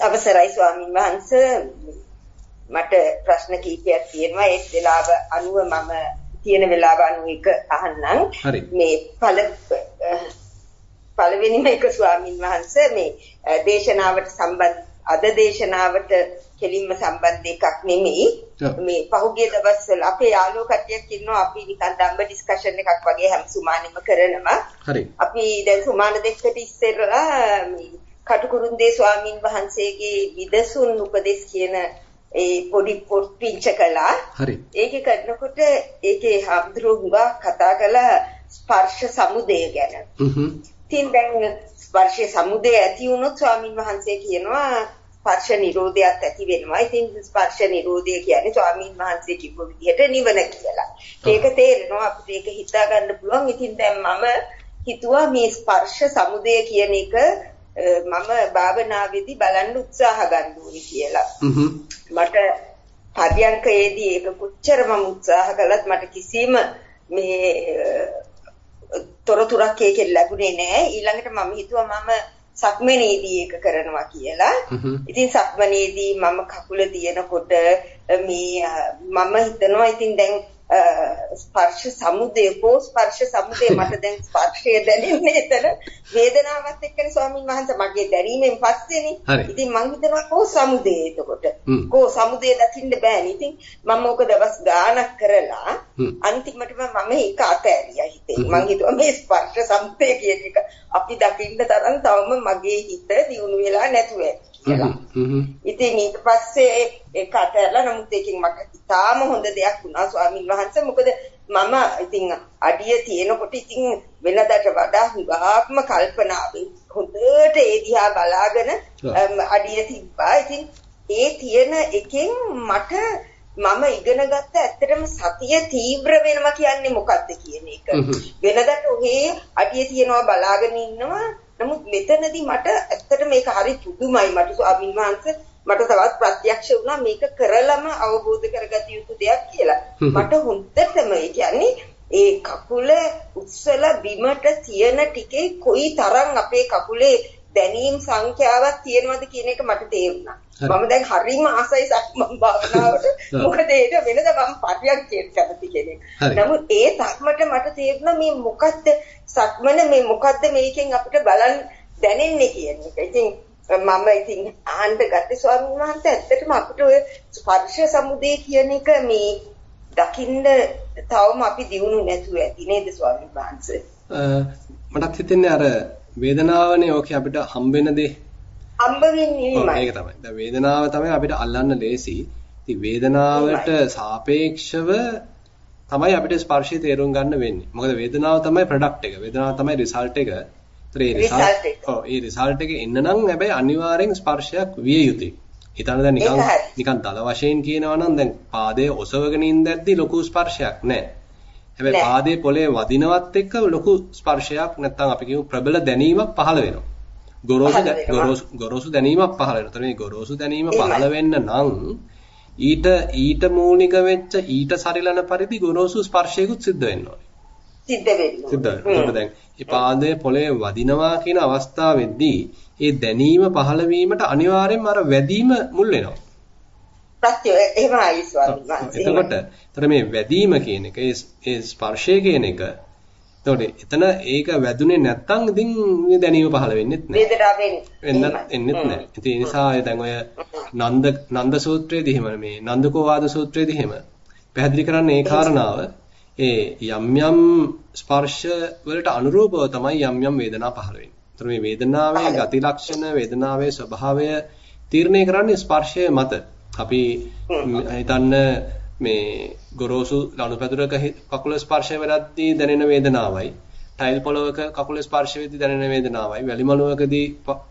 අවසරයි ස්වාමින් වහන්සේ. මට ප්‍රශ්න කීපයක් තියෙනවා. ඒ වෙලාව අනුව මම තියෙන වෙලාව අනුව එක අහන්නම්. මේ පළ පළවෙනිම එක ස්වාමින් වහන්සේ මේ දේශනාවට සම්බන්ධ අද දේශනාවට කෙලින්ම සම්බන්ධ එකක් නෙමෙයි. මේ පහුගිය දවස්වල අපේ යාළුවෝ කට්ටියක් ඉන්නවා. අපි නිකන් දම්බ ඩිස්කෂන් එකක් වගේ හැම සුමානෙම කරනවා. හරි. අපි දැන් සුමාන දෙකකට ඉස්සෙල්ලා මේ කටුකුරුන්දේ ස්වාමින් වහන්සේගේ විදසුන් උපදෙස් කියන ඒ පොඩි පොට්ටිංච කළා හරි ඒකේ කරනකොට ඒකේ හම්දුරුවා කතා කළා ස්පර්ශ සමුදය ගැන හ්ම් ඉතින් දැන් ස්පර්ශයේ සමුදය ඇති වුණොත් ස්වාමින් වහන්සේ කියනවා ස්පර්ශ නිරෝධයක් ඇති වෙනවා. ඉතින් ස්පර්ශ නිරෝධය කියන්නේ ස්වාමීන් වහන්සේ කිව්ව විදිහට නිවන කියලා. ඒක තේරෙනවා අපිට ඒක හිතා ගන්න පුළුවන්. ඉතින් දැන් මම හිතුවා මේ ස්පර්ශ සමුදය කියන එක මම භාවනාවේදී බලන්න උත්සාහ ගන්න ඕනේ කියලා. මට පර්යංකයේදී ඒක කොච්චර මම උත්සාහ කළත් මට කිසිම මේ තොරතුරක් ඒකෙන් ලැබුණේ නැහැ. ඊළඟට මම හිතුවා මම සක්මනේදී ඒක කරනවා කියලා. ඉතින් සක්මනේදී මම කකුල තියනකොට මේ මම හිතනවා ඉතින් දැන් ස්පර්ශ සමුදය කෝ ස්පර්ශ සමුදය මට දැන් ස්පර්ශය දැනෙන්නේ එතන. වේදනාවත් එක්කනේ ස්වාමීන් වහන්සේ මගේ දැරීමෙන් පස්සේනේ. ඉතින් මං හිතනවා කෝ සමුදය එතකොට. කෝ සමුදය දකින්න බෑනේ. ඉතින් මම ඕක දවස් ගාණක් කරලා අන්තිමටම මම ඒක අතෑරියා හිතේ. මං හිතුවා මේ ස්පර්ශ සමුදය කියන එක අපි දකින්න තරම් තවම මගේ හිත දියුණු වෙලා නැතුව. ඇති කියලා. ඉතින් ඊට පස්සේ ඒක අතහැරලා නමුත් ඒකෙන් මට ඉතාම හොඳ දෙයක් වුණා ස්වාමින් වහන්සේ. මොකද මම ඉතින් අඩිය තියෙනකොට ඉතින් වෙනදාට වඩා හුඟක්ම කල්පනාවෙන් හොඳට ඒ දිහා බලාගෙන අඩිය තිබ්බා. ඉතින් ඒ තියෙන එකෙන් මට මම ඉගෙන ගත්ත ඇත්තටම සතිය තීව්‍ර වෙනවා කියන්නේ මොකක්ද කියන එක. වෙනදට ඔහේ අඩිය තියනවා බලාගෙන ඉන්නවා නමුත් මෙතනදී මට ඇත්තට මේක හරි පුදුමයි මට වහන්සේ මට තවත් ප්‍රත්‍යක්ෂ වුණා මේක කරලම අවබෝධ කරගත යුතු දෙයක් කියලා. මට හොඳටම ඒ කියන්නේ ඒ කකුල උස්සල බිමට තියෙන ටිකේ කොයි තරම් අපේ කකුලේ දැනීම් සංඛ්‍යාවක් තියෙනවද කියන එක මට තේරුණා. මම දැන් හරිම ආසයි සක්මන් භාවනාවට. මොකද ඒක වෙනද මම පරියන්කයට කැමති කෙනෙක්. නමුත් ඒ තරමට මට තේරුණා මේ මොකද්ද සක්මන මේ මොකද්ද මේකෙන් අපිට බලන්න දැනෙන්නේ කියන එක. ඉතින් මම ඉතින් ආහන්ද ගත්තේ ස්වාමීන් වහන්සේ ඇත්තටම අපිට ඔය ස්පර්ශ සමුදේ කියන එක මේ දකින්න තවම අපි දිනු නැතුව ඇති නේද ස්වාමීන් වහන්සේ? මටත් හිතෙන්නේ අර වේදනාවනේ ඕකේ අපිට හම්බෙන දේ හම්බ වෙන්නේ ඒක තමයි. දැන් වේදනාව තමයි අපිට අල්ලන්න ලේසි. ඉතින් වේදනාවට සාපේක්ෂව තමයි අපිට ස්පර්ශය තේරුම් ගන්න වෙන්නේ. මොකද වේදනාව තමයි ප්‍රොඩක්ට් එක. වේදනාව තමයි රිසල්ට් එක. ඒතර ඒ රිසල්ට් ඔව් ඒ රිසල්ට් එක එන්න නම් හැබැයි අනිවාර්යෙන් ස්පර්ශයක් විය යුතුයි. හිතන්න දැන් නිකන් නිකන් දල වශයෙන් කියනවා නම් දැන් පාදයේ ඔසවගෙන ඉඳද්දි ලොකු ස්පර්ශයක් නැහැ. හැබැයි පාදයේ පොළේ වදිනවත් එක්ක ලොකු ස්පර්ශයක් නැත්තම් අපි කියමු ප්‍රබල දැනීමක් පහළ වෙනවා. ගොරෝසු ගොරෝසු දැනීමක් පහළ වෙනවා. මේ ගොරෝසු දැනීම පහළ වෙන්න නම් ඊට ඊට මූලික වෙච්ච ඊට සරිලන පරිදි ගොරෝසු ස්පර්ශයකුත් සිද්ධ වෙන්න ඕනේ. සිද්ධ වෙන්න. සිද්ධ වෙනවා. දැන් මේ පාදයේ පොළේ වදිනවා කියන අවස්ථාවේදී ඒ දැනීම පහළ වීමට අනිවාර්යෙන්ම අර වැදීම මුල් වෙනවා. ප්‍රත්‍ය එහෙමයි ස්වාමීන්. එතකොට එතන මේ වැදීම කියන එක ඒ ස්පර්ශය කියන එක එතකොට එතන ඒක වැදුනේ නැත්තම් ඉතින් මේ දැනීම පහළ වෙන්නේත් නැහැ. වේදනාවෙන් වෙන්නත් එන්නේත් නැහැ. ඉතින් ඒ නිසා දැන් ඔය නන්ද නන්ද සූත්‍රයේදී එහෙම මේ නන්දකෝ වාද සූත්‍රයේදී එහෙම පැහැදිලි කරන්නේ ඒ කාරණාව ඒ යම් යම් ස්පර්ශ වලට අනුරූපව තමයි යම් යම් වේදනා පහළ වෙන්නේ. ඒතර මේ වේදනාවේ ගති ලක්ෂණ වේදනාවේ ස්වභාවය තීරණය කරන්නේ ස්පර්ශය මත. අපි හිතන්න මේ ගොරෝසු ලනුපැදුරක කකුල ස්පර්ශය වෙලද්දී දැනෙන වේදනාවයි ටයිල් පොළවක කකුල ස්පර්ශ වෙද්දී දැනෙන වේදනාවයි වැලි මළුවකදී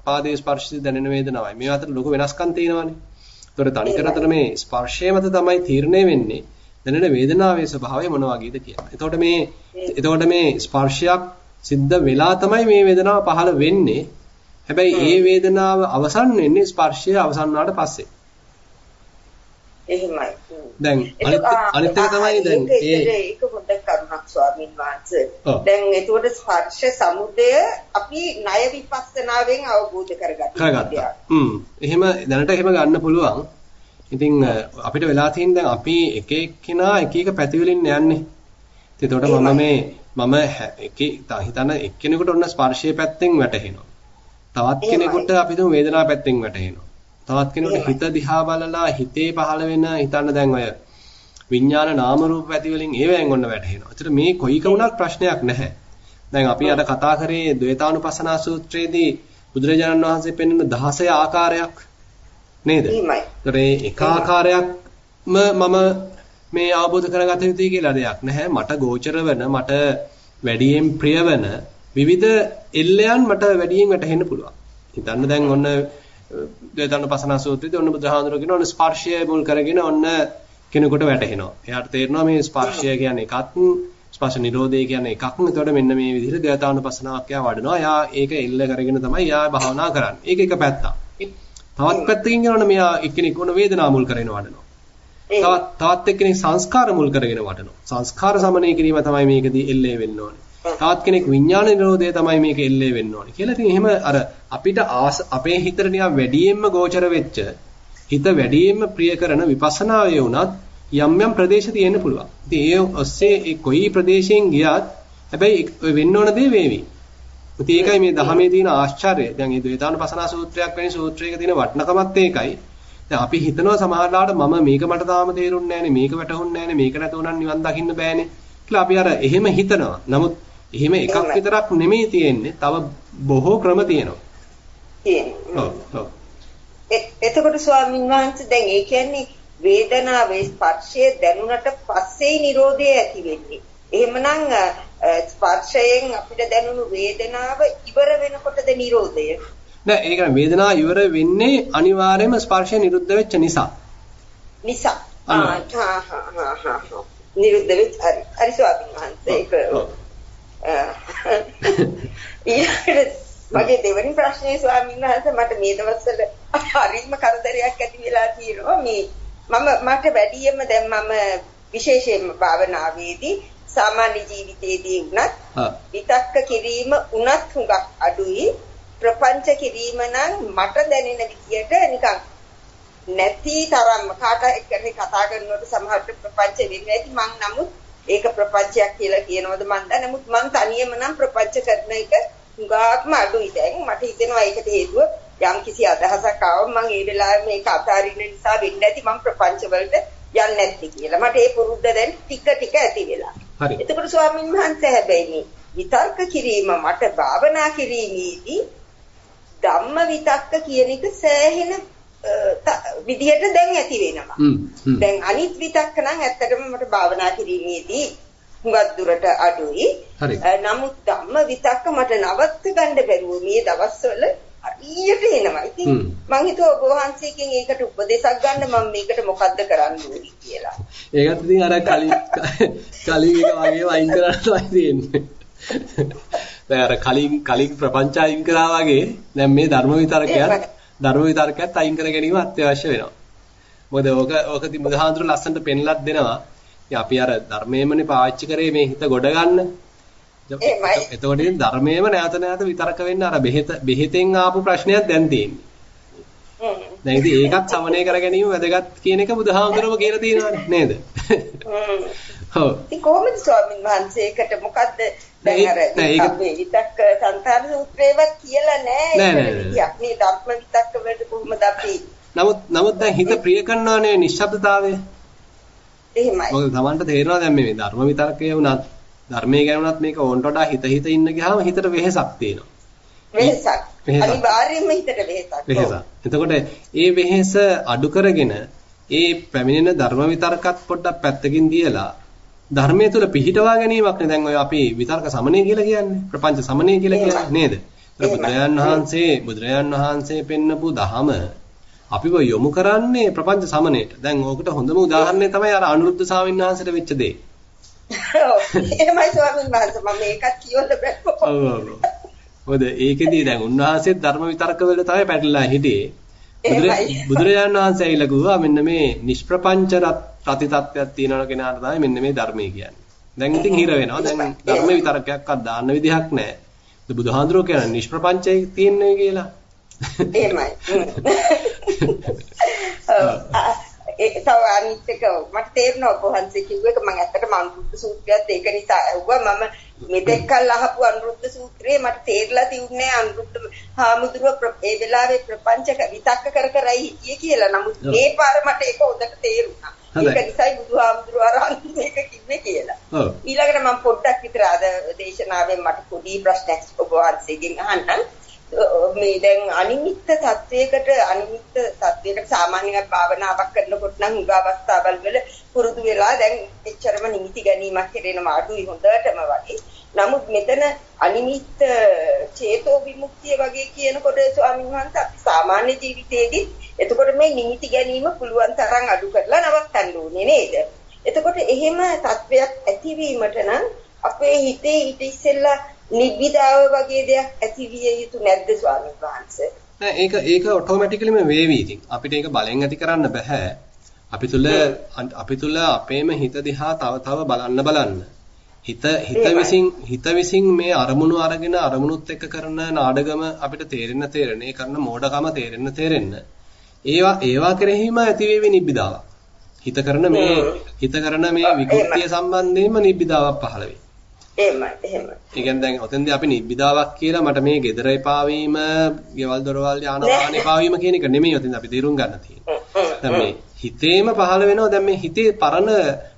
පාදයේ ස්පර්ශය දැනෙන වේදනාවයි මේ අතර ලොකු වෙනස්කම් තියෙනවානේ. ඒතර තනිකරතර මේ ස්පර්ශය මත තමයි තීරණය වෙන්නේ දැනෙන වේදනාවේ ස්වභාවය මොන වගේද කියලා. එතකොට මේ එතකොට මේ ස්පර්ශයක් සිද්ධ වෙලා තමයි මේ වේදනාව පහළ වෙන්නේ. හැබැයි ඒ වේදනාව අවසන් වෙන්නේ ස්පර්ශය අවසන් වුණාට පස්සේ. එහෙමයි. දැන් අනිත් අනිත් එක තමයි දැන් ඒ ඒක හොඳ කරුණක් ස්වාමීන් වහන්සේ. දැන් ඒතකොට ස්පර්ශ සමුදය අපි ණය විපස්සනාවෙන් අවබෝධ කරගත්තා. කරගත්තා. හ්ම්. එහෙම දැනට එහෙම ගන්න පුළුවන්. ඉතින් අපිට වෙලා තියෙන දැන් අපි එක එක්කෙනා එක එක පැති වලින් යන්නේ. එතකොට මම මේ මම එකේ හිතන එක්කෙනෙකුට ඔන්න ස්පර්ශයේ පැත්තෙන් වැටහෙනවා. තවත් කෙනෙකුට අපි දුම් වේදනාව පැත්තෙන් වැටහෙනවා. තවත් කෙනෙකුට හිත දිහා බලලා හිතේ පහළ වෙන හිතන්න දැන් ඔය විඥාන නාම රූප පැති වලින් ඒවෙන් ඔන්න වැටහෙනවා. ඒතර මේ කොයික වුණත් ප්‍රශ්නයක් නැහැ. දැන් අපි අර කතා කරේ ද්වේතානුපස්සනා සූත්‍රයේදී බුදුරජාණන් වහන්සේ පෙන්වන 16 ආකාරයක් නේද? ඒතර ඒ එක ආකාරයක්ම මම මේ අවබෝධ කරගත යුතුයි කියලා දෙයක් නැහැ. මට ගෝචර වෙන මට වැඩියෙන් ප්‍රිය වෙන විවිධ එල්ලයන් මට වැඩියෙන් වැටහෙන්න පුළුවන්. හිතන්න දැන් ඔන්න ද්වේතානුපස්සනා සූත්‍රයේදී ඔන්න බුදුහාඳුර කියන ඔන්න ස්පර්ශය මුල් කරගෙන ඔන්න කෙනෙකුට වැටහෙනවා. එයාට තේරෙනවා මේ ස්පර්ශය කියන්නේ එකක් ස්පර්ශ නිරෝධය කියන්නේ එකක්. එතකොට මෙන්න මේ විදිහට ද්වේතානුපස්සනාවක් එයා වඩනවා. එයා ඒක එල්ල කරගෙන තමයි එයා භාවනා කරන්නේ. ඒක එක පැත්තක්. තවත් පැත්තකින් යනවනේ මෙයා එක්කෙනෙක් වුණ වේදනා මුල් කරගෙන වඩනවා. තවත් තවත් එක්කෙනෙක් සංස්කාර මුල් කරගෙන වඩනවා. සංස්කාර සමනය කිරීම තමයි මේකදී එල්ලේ වෙන්න ඕනේ. තවත් කෙනෙක් විඥාන නිරෝධය තමයි මේක එල්ලේ වෙන්න ඕනේ කියලා. ඉතින් එහෙම අර අපිට අපේ හිතට නිකන් වැඩියෙන්ම ගෝචර වෙච්ච හිත වැඩියෙන්ම ප්‍රිය කරන විපස්සනාවේ වුණත් යම් යම් ප්‍රදේශ තියෙන්න පුළුවන්. ඉතින් ඒ ඔස්සේ ඒ කොයි ප්‍රදේශයෙන් ගියත් හැබැයි වෙන්න ඕන දේ වේවි. ඉතින් ඒකයි මේ ධහමේ තියෙන ආශ්චර්යය. දැන් මේ ද්වේතානුපසනා සූත්‍රයක් වැනි සූත්‍රයක තියෙන වටිනකමත් ඒකයි. දැන් අපි හිතනවා සමහරවිට මම මේක මට තාම තේරුන්නේ නැහනේ මේක වැටහුන්නේ නැහනේ මේක නැතුව නම් නිවන් දකින්න බෑනේ කියලා අපි අර එහෙම හිතනවා. නමුත් එහෙම එකක් විතරක් නෙමෙයි තියෙන්නේ. තව බොහෝ ක්‍රම තියෙනවා. තියෙනවා. ඔව්. එතකොට ස්වාමීන් වහන්සේ දැන් ඒ කියන්නේ වේදනාවේ ස්පර්ශය දැනුණට පස්සේ Nirodhe ඇති වෙන්නේ. එහෙමනම් ස්පර්ශයෙන් අපිට දැනුණු වේදනාව ඉවර වෙනකොටද Nirodhaය? නෑ ඒක වේදනාව ඉවර වෙන්නේ අනිවාර්යයෙන්ම ස්පර්ශය නිරුද්ධ වෙච්ච නිසා. නිසා. ආ හා හා හා. නිරුද්ධ වෙච්ච හරි. හරි ස්වාමීන් වහන්සේ ඒක ඊළඟට මගේ දෙවෙනි ප්‍රශ්නේ ස්වාමීන් වහන්සේ මට මේ දවස්වල හරිම කරදරයක් ඇති වෙලා තියෙනවා. මේ මම මට වැඩියෙන්ම දැන් මම විශේෂයෙන්ම භාවනාවේදී සාමාන්‍ය ජීවිතයේදී වුණත් විතක්ක කිරීම උනත් හුඟක් අඩුයි. ප්‍රපංච කිරීම නම් මට දැනෙන විදියට නිකන් නැති තරම්ම කාට එක්කනේ කතා කරනකොට සමහරට ප්‍රපංච වෙන්නේ නැති මං නමුත් ඒක ප්‍රපංචයක් කියලා කියනවද මන් දන්නේ නමුත් මං තනියම නම් ප්‍රපංච කරන එක හුඟක්ම අඩුයි දැන් මට හිතෙනවා ඒකට හේතුව යම් කිසි අදහසක් ආවම මම ඒ වෙලාවේ මේක අතාරින්න නිසා වෙන්නේ නැති මම ප්‍රපංච වලට යන්නේ නැති කියලා. මට ඒ පුරුද්ද දැන් ටික ටික ඇති වෙලා. හරි. එතකොට ස්වාමීන් වහන්සේ හැබැයි මේ විතර්ක කිරීම මට භාවනා කිරීමේදී ධම්ම විතක්ක කියන එක සෑහෙන විදියට දැන් ඇති වෙනවා. දැන් අනිත් විතක්ක නම් ඇත්තටම මට භාවනා කිරීමේදී හුඟක් දුරට අඩුයි. නමුත් ධම්ම විතක්ක මට නවත්ත ගන්න බැරුව මේ දවස්වල හරියට එනවා. ඉතින් මං හිතුවා ඔබ වහන්සේගෙන් ඒකට උපදේශක් ගන්න මම මේකට මොකද්ද කරන්න ඕනි කියලා. ඒකත් ඉතින් අර කලින් කලින් එක අයින් කරන්න තමයි තියෙන්නේ. දැන් අර කලින් කලින් ප්‍රපංච අයින් කරා වගේ දැන් මේ ධර්ම විතරකයත් ධර්ම විතරකයත් අයින් කර ගැනීම අත්‍යවශ්‍ය වෙනවා. මොකද ඕක ඕක බුදුහාඳුර ලස්සනට පෙන්ලත් දෙනවා. අපි අර ධර්මයේමනේ පාවිච්චි කරේ මේ හිත ගොඩ ගන්න. එතකොට ඉතින් ධර්මයේම නැවත නැවත විතරක වෙන්න අර බෙහෙත බෙහෙතෙන් ආපු ප්‍රශ්නයක් දැන් තියෙන්නේ. දැන් ඉතින් ඒකත් සමනය කර ගැනීම වැදගත් කියන එක බුදුහාමුදුරුවෝ කියලා තියෙනවානේ නේද? ඔව්. ඉතින් කොහොමද ස්වාමීන් වහන්සේකට මොකද්ද දැන් අර මේ විතක්ක සංතාන සූත්‍රේවත් කියලා නෑ. නෑ නෑ. මේ ධර්ම විතක්ක වලට කොහොමද අපි නමුත් නමුත් දැන් හිත ප්‍රිය කරනවානේ නිශ්ශබ්දතාවය. එහෙමයි. මොකද Tamanට තේරෙනවා දැන් මේ ධර්ම විතරකේ වුණත් ධර්මයේ ගැන වුණත් මේක ඕන්ට වඩා හිත හිත ඉන්න ගියාම හිතට වෙහෙසක් තියෙනවා. වෙහෙසක්. අනිවාර්යයෙන්ම හිතට වෙහෙසක්. වෙහෙසක්. එතකොට ඒ වෙහෙස අඩු කරගෙන ඒ පැමිණෙන ධර්ම විතරකත් පොඩ්ඩක් පැත්තකින් තියලා ධර්මයේ තුල පිහිටවා ගැනීමක් නේ දැන් ඔය අපි විතර්ක සමනය කියලා කියන්නේ. ප්‍රපංච සමනය කියලා කියන්නේ නේද? බුදුරජාන් වහන්සේ බුදුරජාන් වහන්සේ පෙන්නපු දහම අපිව යොමු කරන්නේ ප්‍රපංච සමනයට. දැන් ඕකට හොඳම උදාහරණය තමයි අර අනුරුද්ධ ස්වාමීන් වහන්සේට වෙච්ච දේ. එහෙමයි ස්වාමීන් වහන්සේ මම ඒකත් කියවන්න බැලුවා. මොකද ඒකෙදී දැන් උන්වහන්සේ ධර්ම විතරක වල තමයි පැටලලා හිටියේ. බුදුරජාණන් වහන්සේ ඇවිල්ලා කිව්වා මෙන්න මේ නිෂ්ප්‍රපංච රති තත්ත්වයක් තියෙනවා කෙනාට තමයි මෙන්න මේ ධර්මය කියන්නේ. දැන් ඉතින් හිර වෙනවා. දැන් ධර්ම විතරකයක්වත් දාන්න විදිහක් නැහැ. බුදුහාඳුරෝ කියන්නේ නිෂ්ප්‍රපංචය තියෙන්නේ කියලා. එහෙමයි. ඒ තව අනිත් එක මට තේරෙනවා ඔබ වහන්සේ කිව්ව එක මම ඇත්තටම අනුරුද්ධ සූත්‍රයත් ඒක නිසා ඇහුවා මම මෙතෙක් කල් අහපු අනුරුද්ධ සූත්‍රයේ මට තේරලා තියුනේ අනුරුද්ධ හාමුදුරුව ඒ වෙලාවේ ප්‍රපංචක විතක්ක කර කරයි හිටියේ කියලා. නමුත් මේ පාර මට ඒක හොඳට තේරුණා. ඒක නිසායි බුදුහාමුදුරුවෝ අර මේක කිව්වේ කියලා. ඊළඟට මම පොඩ්ඩක් විතර අද දේශනාවෙන් මට පොඩි ප්‍රශ්නයක් ඔබ වහන්සේගෙන් අහන්නම්. මේ දැන් අනිමිත්ත තත්වයකට අනිමිත්ත තත්වයකට සාමාන්‍යයෙන් භාවනාවක් කරනකොට නම් උග අවස්ථාවල් වල පුරුදු වෙලා දැන් එච්චරම නිමිති ගැනීමක් කෙරෙනවා අඩුයි හොඳටම වගේ. නමුත් මෙතන අනිමිත්ත චේතෝ විමුක්තිය වගේ කියනකොට ස්වාමීන් වහන්සේ අපි සාමාන්‍ය ජීවිතයේදී එතකොට මේ නිමිති ගැනීම පුළුවන් තරම් අඩු කරලා නවත්තන්න ඕනේ නේද? එතකොට එහෙම තත්වයක් ඇතිවීමට නම් අපේ හිතේ ඊට ඉස්සෙල්ලා නිබ්බිදාව වගේ දෙයක් ඇති විය යුතු නැද්ද ස්වාමීන් වහන්සේ? නෑ ඒක ඒක ඔටෝමැටිකලිම වේවි ඉතින්. අපිට ඒක බලෙන් ඇති කරන්න බෑ. අපි තුල අපි තුල අපේම හිත දිහා තව තව බලන්න බලන්න. හිත හිත විසින් හිත විසින් මේ අරමුණු අරගෙන අරමුණුත් එක්ක කරන නාඩගම අපිට තේරෙන්න තේරෙන ඒ කරන මෝඩකම තේරෙන්න තේරෙන්න ඒවා ඒවා කෙරෙහිම ඇති වේවි නිබ්බිදාව. හිත කරන මේ හිත කරන මේ විකෘතිය සම්බන්ධයෙන්ම නිබ්බිදාවක් පහළ වෙයි. එහෙමයි එහෙමයි. ඒ කියන්නේ දැන් ඔතෙන්දී අපි නිබ්බිදාවක් කියලා මට මේ gedara එපා වීම, ගෙවල් දොරවල් යාන වාහන එපා වීම කියන එක නෙමෙයි ඔතෙන්දී අපි තේරුම් ගන්න තියෙන්නේ. දැන් මේ හිතේම පහළ වෙනවා දැන් මේ හිතේ පරණ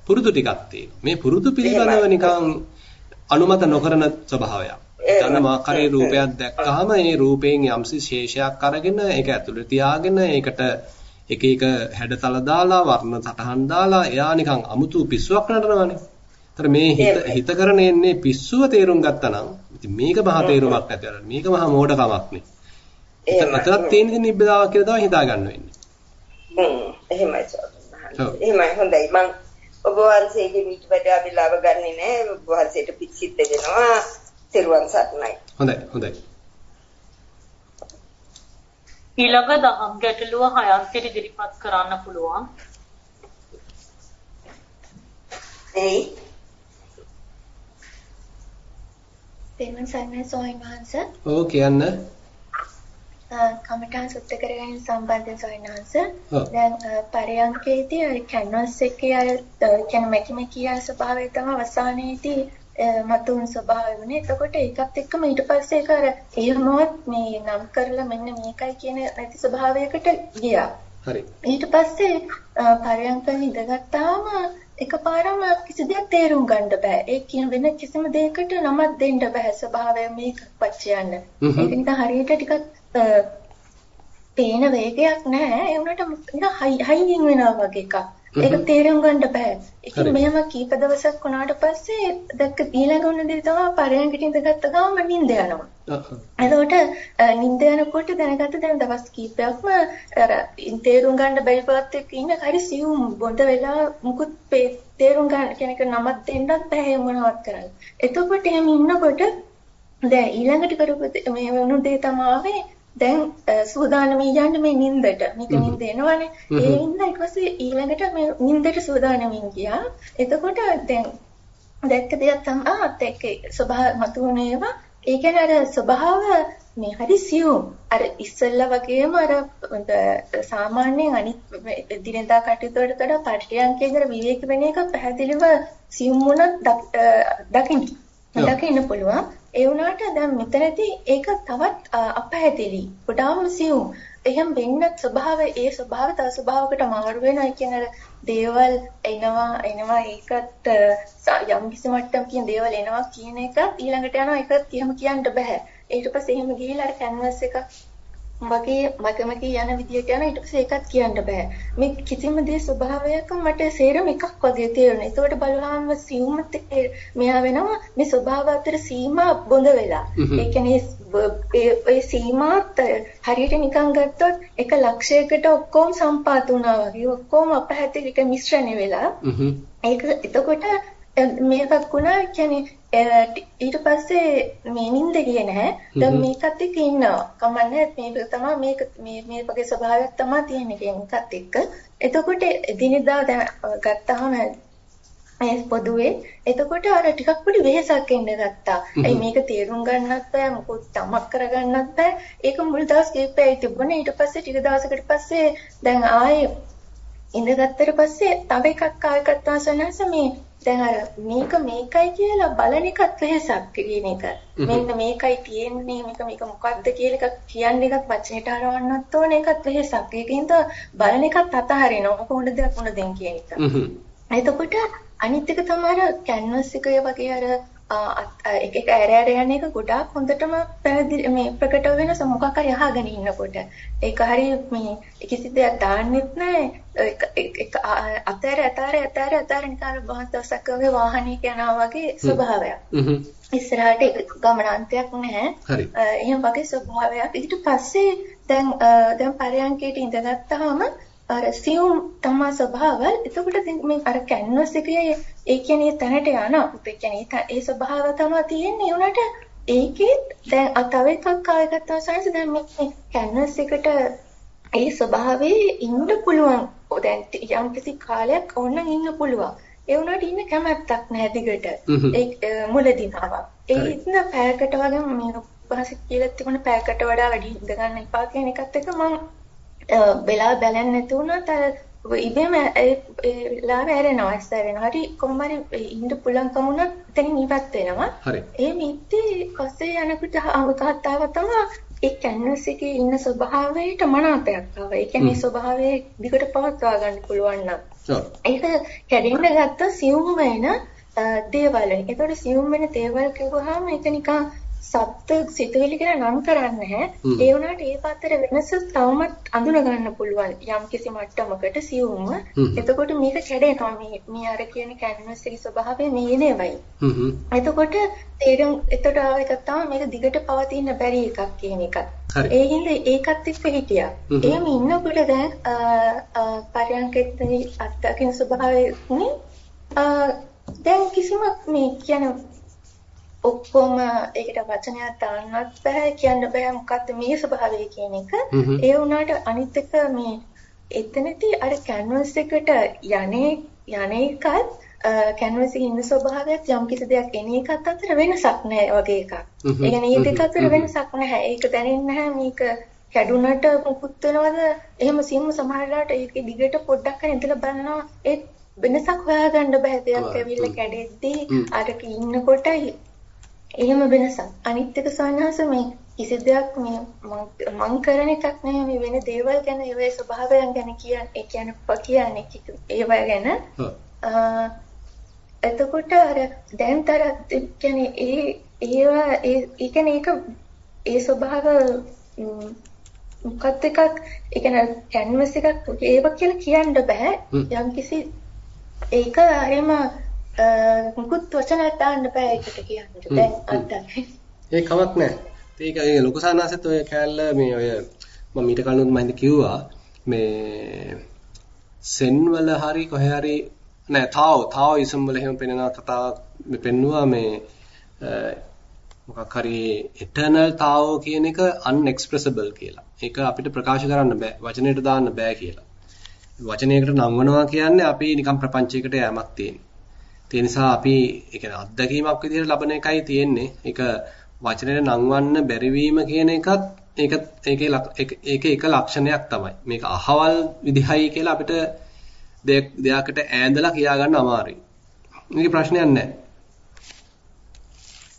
පුරුදු ටිකක් තියෙනවා. මේ පුරුදු පිළිබඳව නිකන් අනුමත නොකරන ස්වභාවයක්. ගන්න මාකරේ රූපයක් දැක්කහම ඒ රූපයෙන් යම්සි ශේෂයක් අරගෙන ඒක ඇතුළේ තියාගෙන ඒකට එක එක හැඩතල දාලා වර්ණ සටහන් දාලා එයා නිකන් අමුතු පිස්සුවක් නටනවානේ. ඒතර මේ හිත හිත කරන එන්නේ පිස්සුව තේරුම් ගත්තා නම් ඉතින් මේක මහා තේරුමක් අර මේක මහා මෝඩකමක් නේ. එතන අතරක් තියෙන නිබ්බදාවක් කියලා තමයි හිතා ගන්න වෙන්නේ. හ්ම්. එහෙමයි එහෙමයි. හොඳයි. මං ඔබ වහන්සේගේ මිට වඩා වෙලාව ගන්නෙ නෑ ඔබ වහන්සේට පිච්චිත් දෙනවා තෙරුවන් සරණයි. හොඳයි හොඳයි. ඊළඟ දහම් ගැටලුව හයන්තිරි ඉදිරිපත් කරන්න පුළුවන්. එයි සරණයි ස්වාමීන් වහන්සේ. ඔව් කියන්න. කමඨාන් සුත්ත කරගෙන ස්වාමීන් වහන්සේ. දැන් පරයන්කේදී අර කැන්වස් එකේ අර කියන මෙකි මෙකි අර ස්වභාවය තමයි අවසානයේදී මතුන් ස්වභාවය වුණේ. එතකොට ඒකත් එක්කම ඊට පස්සේ ඒක අර එහෙමවත් මේ නම් කරලා මෙන්න මේකයි කියන නැති ස්වභාවයකට ගියා. හරි. ඊට පස්සේ පරයන්කෙන් ඉඳගත්තාම එකපාරම කිසි දෙයක් තේරුම් ගන්න බෑ. ඒ කියන වෙන කිසිම දෙයකට නමක් දෙන්න බෑ. ස්වභාවය මේක පච්චයන්න. ඒක නිකන් හරියට ටිකක් පේන වේගයක් නෑ. ඒ උනට නිකන් හයියෙන් වෙනවා වගේ එකක්. ඒක තේරුම් ගන්න බෑ. ඉතින් මෙහෙම කීප දවසක් වුණාට පස්සේ දැක්ක ඊළඟ උන දේ තමයි පරයන්කට ඉඳගත්ත ගමන් නිින්ද යනවා. එතකොට නිින්ද යනකොට දැනගත්ත දැන් දවස් කීපයක්ම අර තේරුම් ගන්න බැරි පවත් එක්ක ඉන්න හරි සියුම් බොඳ වෙලා මුකුත් තේරුම් ගන්න කෙනෙක් නමක් දෙන්නත් බෑ මොනවත් කරන්න. එතකොට එහෙම ඉන්නකොට දැන් ඊළඟට කරපු මේ වුණු දේ තමයි දැන් සූදානම් යන්න මේ නින්දට. මේක නින්ද එනවනේ. ඒ හින්දා ඊට පස්සේ ඊළඟට මේ නින්දට සූදානමින් ගියා. එතකොට දැන් දැක්ක දෙයක් තමයි ආත් එක්ක ස්වභාව මතුවනේවා ඒ කියන්නේ අර ස්වභාව මේ හරි සියුම්. අර ඉස්සෙල්ලා වගේම අර සාමාන්‍යයෙන් අනිත් දිනදා කටයුතු වලට වඩා පරියන්කේතර විවේක වෙන එක පැහැදිලිව සියුම් වුණත් දකින්න. දකින්න පුළුවන් ඒ වුණාට දැන් මෙතනදී ඒක තවත් අපහැදිලි. ගොඩාම සියුම්. එහෙම වෙන්නත් ස්වභාවය ඒ ස්වභාවය තව ස්වභාවයකට මාරු වෙනවා කියන දේවල් එනවා එනවා ඒකත් යම් කිසි මට්ටමකින් දේවල් එනවා කියන එකත් ඊළඟට යනවා ඒකත් එහෙම කියන්න බෑ. ඊට පස්සේ එහෙම ගිහිල්ලා අර කැන්වස් එක වගේ මගමගේ යන විදියට යන ඊට පස්සේ ඒකත් කියන්න බෑ. මේ කිසිම දේ ස්වභාවයක මට සේරම එකක් වගේ තේරුණා. ඒකට බලුවාම සියුම්ත් මෙයා වෙනවා මේ ස්වභාව අතර සීමා බොඳ වෙලා. ඒ කියන්නේ ඒ සීමාත් හරියට නිකන් ගත්තොත් එක ලක්ෂයකට ඔක්කොම සම්පාත වුණා වගේ. ඔක්කොම අපහැදිලික මිශ්‍රණය වෙලා. ඒක එතකොට මේකක් වුණා කියන්නේ ඊට පස්සේ මේ නිින්ද ගියේ නැහැ. දැන් මේකත් එක්ක ඉන්නවා. කමන්නේ මේක තමයි මේක මේ මේ වගේ ස්වභාවයක් තමයි තියෙන්නේ එකත් එක්ක. එතකොට දිනදා දැන් ගත්තාම මේ පොදුවේ එතකොට අර ටිකක් පොඩි වෙහසක් එන්න ගත්තා. ඒ මේක තේරුම් ගන්නත් බෑ මොකොත් තමක් කරගන්නත් බෑ. ඒක මුල් දවස් කිහිපයයි තිබුණේ. ඊට පස්සේ ටික දවසකට පස්සේ දැන් ආයේ ඉඳගත්තට පස්සේ තව එකක් ආයෙ ගත්තා සනස මේ දැන් අර මේක මේකයි කියලා බලන එකත් වෙහසක් කියන එක. මෙන්න මේකයි තියෙන්නේ මේක මේක මොකද්ද කියලා එකක් කියන්න එකත් වචනයට හරවන්නත් ඕනේ ඒකත් වෙහසක්. ඒකින්ද බලන එකත් අතහරිනවා. කොහොමද දෙයක් මොන දෙන් කියන එක. එතකොට අනිත් එක තමයි කැන්වස් එකේ වගේ අර එක එක ඇර ඇර යන එක ගොඩාක් හොඳටම පැහැදිලි මේ ප්‍රකට වෙනස මොකක් හරි අහගෙන ඉන්නකොට. ඒක හරි මේ කිසි දෙයක් දාන්නෙත් නැහැ ඒක අතර අතර අතර අතර නිකන් බහස් දවසක් වගේ වාහනයක යනවා වගේ ස්වභාවයක්. ඉස්සරහට ගමනාන්තයක් නැහැ. එහෙම වගේ ස්වභාවයක්. ඊට පස්සේ දැන් දැන් පරයන්කේට ඉඳගත්තාම අර සියුම් තමා ස්වභාවල් එතකොට මේ අර කැන්වස් එකේ ඒ කියන්නේ තැනට යනවා. ඒ කියන්නේ ඒ ස්වභාව තමයි තියෙන්නේ. උනට ඒකෙත් දැන් තව එකක් ආයෙ ගත්තා සයින්ස් දැන් මේ කැන්වස් එකට ඒ ස්වභාවයේ ඉන්න පුළුවන්. දැන් යම් කිසි කාලයක් ඕනනම් ඉන්න පුළුවන්. ඒ උනාට ඉන්න කැමැත්තක් නැහැ දිගට. ඒ මුලදී නාවා ඒ ඉන්න පැයකට වගේ මේ උපහාස කියලා තිබුණ පැයකට වඩා වැඩි ඉඳ ගන්න එපා කියන එකත් එක මම වෙලා බලන්නේ නැති වුණත් අර ඉබේම ඒ ලාව ඇරෙනවා ඇස්සරෙනවා. හරි කොහොම හරි ඉන්න පුළුවන්කම උනත් එතනින් ඉවත් වෙනවා. හරි. ඒ මිත්‍යේ පස්සේ යනකොට අවකාශතාව තමයි ඒ කැන්වස් එකේ ඉන්න ස්වභාවයට මනාපයක් ආවා. ඒ කියන්නේ ස්වභාවයේ දිගට පවත්වා ගන්න පුළුවන් නම්. ඒක කැඩෙන්න ගත්ත සියුම් වෙන දේවල්. ඒතකොට සියුම් වෙන දේවල් කිව්වහම ඒක නිකන් සත්ත්ව සිතුවිලි කියලා නම් කරන්නේ නැහැ. ඒ වුණාට ඒ පාතර වෙනස තවමත් අඳුන ගන්න පුළුවන් යම් කිසි මට්ටමකට සියුම්ව. එතකොට මේක කැඩෙනවා මේ මේ අර කියන කැන්වස් එකේ ස්වභාවය මේ නෙවෙයි. එතකොට තේරුම් එතකොට ආව එකක් තමයි මේක දිගට පවතින්න බැරි එකක් කියන එක. ඒ හින්දා ඒකත් එක්ක හිටියා. එහෙම ඉන්නකොට දැන් පරයන්කෙත් අත්දකින්න ස්වභාවය දැන් කිසිම මේ කියන ඔක්කොම ඒකට වචනයක් දාන්නත් බෑ කියන්න බෑ. මොකද්ද මේ ස්වභාවය කියන එක. ඒ වුණාට අනිත් එක මේ එතනදී අර කැන්වස් එකට යන්නේ යන්නේ එකත් කැන්වස් එකේ ඉන්න ස්වභාවයත් යම් කිසි දෙයක් එන එකත් අතර වෙනසක් නැහැ වගේ එකක්. ඒ කියන්නේ දෙක අතර වෙනසක් නැහැ. ඒක දැනෙන්නේ නැහැ. මේක කැඩුනට මුකුත් වෙනවද? එහෙම සිම්ම සමහරලාට ඒකේ දිගට පොඩ්ඩක් හරි ඉඳලා බලනවා. ඒ වෙනසක් හොයාගන්න බෑ. දෙයක් ඇවිල්ලා කැඩෙද්දී අරක ඉන්නකොට එහෙම වෙනසක්. අනිත් එක සවනහස මේ කිසි දෙයක් මේ මං කරන එකක් නෙමෙයි මේ වෙන දේවල් ගැන ඒවේ ස්වභාවයන් ගැන කියන්නේ ඒ කියන්නේ කියන්නේ ඒව ගැන. එතකොට අර දැන්තර කියන්නේ ඒ ඒවා ඒ කියන්නේ ඒක ඒ ස්වභාව මොකක්ද එකක්? ඒ කියන්නේ කැන්වස් එකක් ඒව කියලා කියන්න බෑ. යම්කිසි ඒක හරිම මුකුත් වචනයක් දාන්න බෑ ඒකට කියන්න. දැන් අත්දැකීම්. ඒ කමක් නැහැ. ඒක ඒ ලොකු සානාසෙත් ඔය කෑල්ල මේ ඔය මම ඊට කලින් මම කිව්වා මේ සෙන් වල හරි කොහේ හරි නෑ තාව තාව ඉසම් වල එහෙම පෙන්වන කතාවක් මේ පෙන්නුවා මේ මොකක් හරි eternal තාවෝ කියන එක unexpressible කියලා. ඒක අපිට ප්‍රකාශ කරන්න බෑ. වචනයට දාන්න බෑ කියලා. වචනයකට නම්වනවා කියන්නේ අපි නිකන් ප්‍රපංචයකට යෑමක් තියෙන්නේ. ඒ නිසා අපි ඒ කියන්නේ අත්දැකීමක් විදිහට ලබන එකයි තියෙන්නේ. ඒක වචනෙට නංවන්න බැරිවීම කියන එකත් ඒක ඒකේ ඒකේ එක ලක්ෂණයක් තමයි. මේක අහවල් විදිහයි කියලා අපිට දෙයකට ඈඳලා කියා ගන්න අමාරුයි. මේක ප්‍රශ්නයක් නැහැ.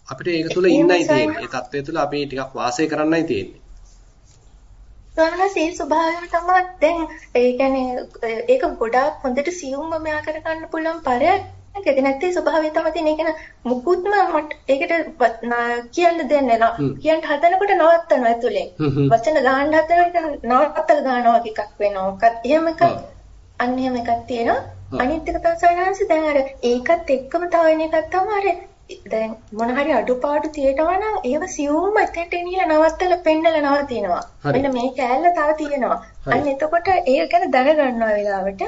අපිට ඒක තුල ඉන්නයි තියෙන්නේ. ඒ தත්ත්වය තුල අපි ටිකක් වාසය කරන්නයි තියෙන්නේ. ගානසේ ස්වභාවය තමයි දැන් ඒ කියන්නේ ඒක ගොඩාක් හොඳට සියුම්ව මෙයා කරගන්න පුළුවන් පරයක් ඒක නැත්තේ ස්වභාවය තමයි තියෙන. ඒක න මුකුත්ම මට ඒකට කියන්න දෙන්නේ නැහැ. කියන්න හදනකොට නවත්තනවා ඇතුලෙන්. වචන දාන්න හදනකොට නවත්තලා දානවා එකක් වෙනවා. මොකක්ද එහෙම එකක් අන්න එහෙම එකක් තියෙනවා. අනිත් එක තමයි සයන්ස් දැන් අර ඒකත් එක්කම තව වෙන එකක් තමයි අර දැන් මොන හරි අඩුපාඩු තියෙනවා නම් ඒව සියුම්ම එතෙන්ට එනිලා නවත්තලා පෙන්නලා නවතිනවා. මෙන්න මේ කෑල්ල තව තියෙනවා. අන්න එතකොට ඒක ගැන දැනගන්නවා වෙලාවට.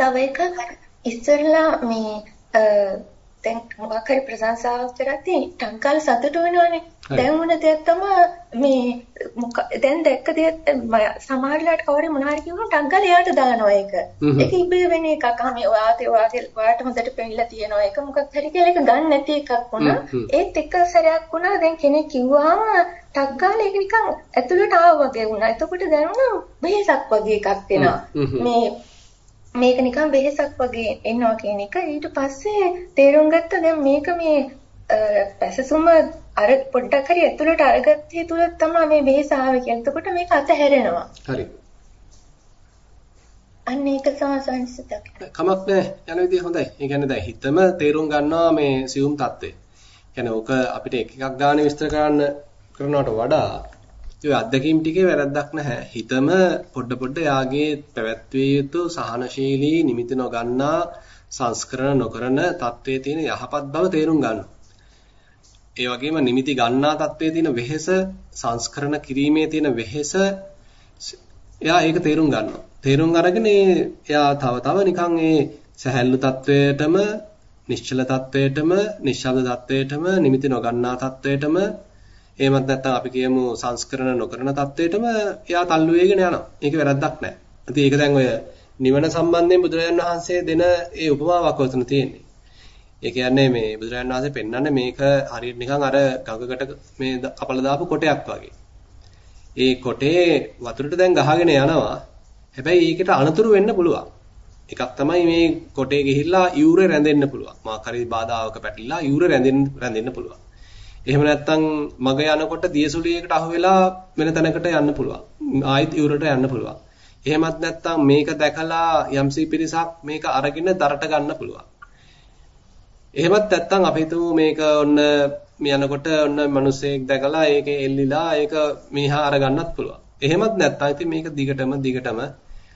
තව එකක් ඉස්සරලා මේ දැන් මොකක් හරි ප්‍රශංසාවක් කරද්දී ටංකල් සතුටු වෙනවනේ. දැන් මොන දෙයක් තමයි මේ දැන් දැක්ක දෙයක් සමහරලාට කවරේ මොන හරි කියවම ටංකල් එයාට දානවා ඒක. ඒක ඉබේ වෙන එකක්. ආ මේ ඔයාට ඔයාගේ ඔයාට හොඳට පෙන්නලා තියෙනවා. ඒක මොකක් හරි කියලා ඒක ගන්න නැති එකක් වුණා. ඒත් එක සැරයක් වුණා දැන් කෙනෙක් කිව්වහම ටක් ගාලා ඒක නිකන් ඇතුළට ආවා වගේ වුණා. එතකොට දැනුණා වෙහසක් වගේ එකක් එනවා. මේ මේක නිකන් වෙහෙසක් වගේ එනවා කියන එක ඊට පස්සේ තේරුම් ගත්තා දැන් මේක මේ පැසසුම අර පොඩ්ඩක් හරි ඇතුළට අරගත්තේ තුල තමයි මේ වෙහෙස ආවේ කියන්නේ. එතකොට මේක අතහැරෙනවා. හරි. අන්න ඒක සමසංසිතක්. කමක් නැහැ. යන විදිය හොඳයි. ඒ කියන්නේ දැන් හිතම තේරුම් ගන්නවා මේ සියුම් தත්ත්වය. කියන්නේ ඕක අපිට එක එකක් ගානේ විස්තර කරන්න කරනවට වඩා ඒ අත්දැකීම් ටිකේ වැරද්දක් නැහැ. හිතම පොඩ පොඩ යාගේ පැවැත්විය යුතු සහනශීලී නිමිති නොගන්නා සංස්කරණ නොකරන தત્ත්වයේ තියෙන යහපත් බව තේරුම් ගන්න. ඒ වගේම නිමිති ගන්නා தત્ත්වයේ තියෙන වෙහෙස සංස්කරණ කිරීමේ තියෙන වෙහෙස එයා ඒක තේරුම් ගන්නවා. තේරුම් අරගෙන එයා තව තව නිකන් ඒ සැහැල්ලු தત્ත්වයටම නිශ්චල தત્ත්වයටම නිශ්ශබ්ද தત્ත්වයටම නිමිති නොගන්නා தત્ත්වයටම එහෙමත් නැත්නම් අපි කියමු සංස්කරණ නොකරන தත්වයටම එයා තල්ලු වේගෙන යනවා. ඒක වැරද්දක් නැහැ. ඉතින් ඒක දැන් ඔය නිවන සම්බන්ධයෙන් බුදුරජාණන් වහන්සේ දෙන ඒ උපමාවක් වතුන තියෙන්නේ. ඒ කියන්නේ මේ බුදුරජාණන් වහන්සේ පෙන්වන්නේ මේක හරියට නිකන් අර ගඟකට මේ කපල දාපු කොටයක් වගේ. ඒ කොටේ වතුරට දැන් ගහගෙන යනවා. හැබැයි ඒකට අනතුරු වෙන්න පුළුවන්. එකක් තමයි මේ කොටේ ගිහිල්ලා යූරේ රැඳෙන්න පුළුවන්. මාක් හරි බාධාවක පැටලිලා යූරේ රැඳෙන්න රැඳෙන්න පුළුවන්. එහෙම නැත්නම් මග යනකොට දියසුලියකට අහු වෙලා වෙන තැනකට යන්න පුළුවන්. ආයෙත් යූරට යන්න පුළුවන්. එහෙමත් නැත්නම් මේක දැකලා යම්සි පිරිසක් මේක අරගෙන දරට ගන්න පුළුවන්. එහෙමත් නැත්නම් අපි හිතමු මේක ඔන්න යනකොට ඔන්න මිනිස්සෙක් දැකලා ඒකේ එල්ලිලා ඒක මීහා අරගන්නත් පුළුවන්. එහෙමත් නැත්නම් ඉතින් මේක දිගටම දිගටම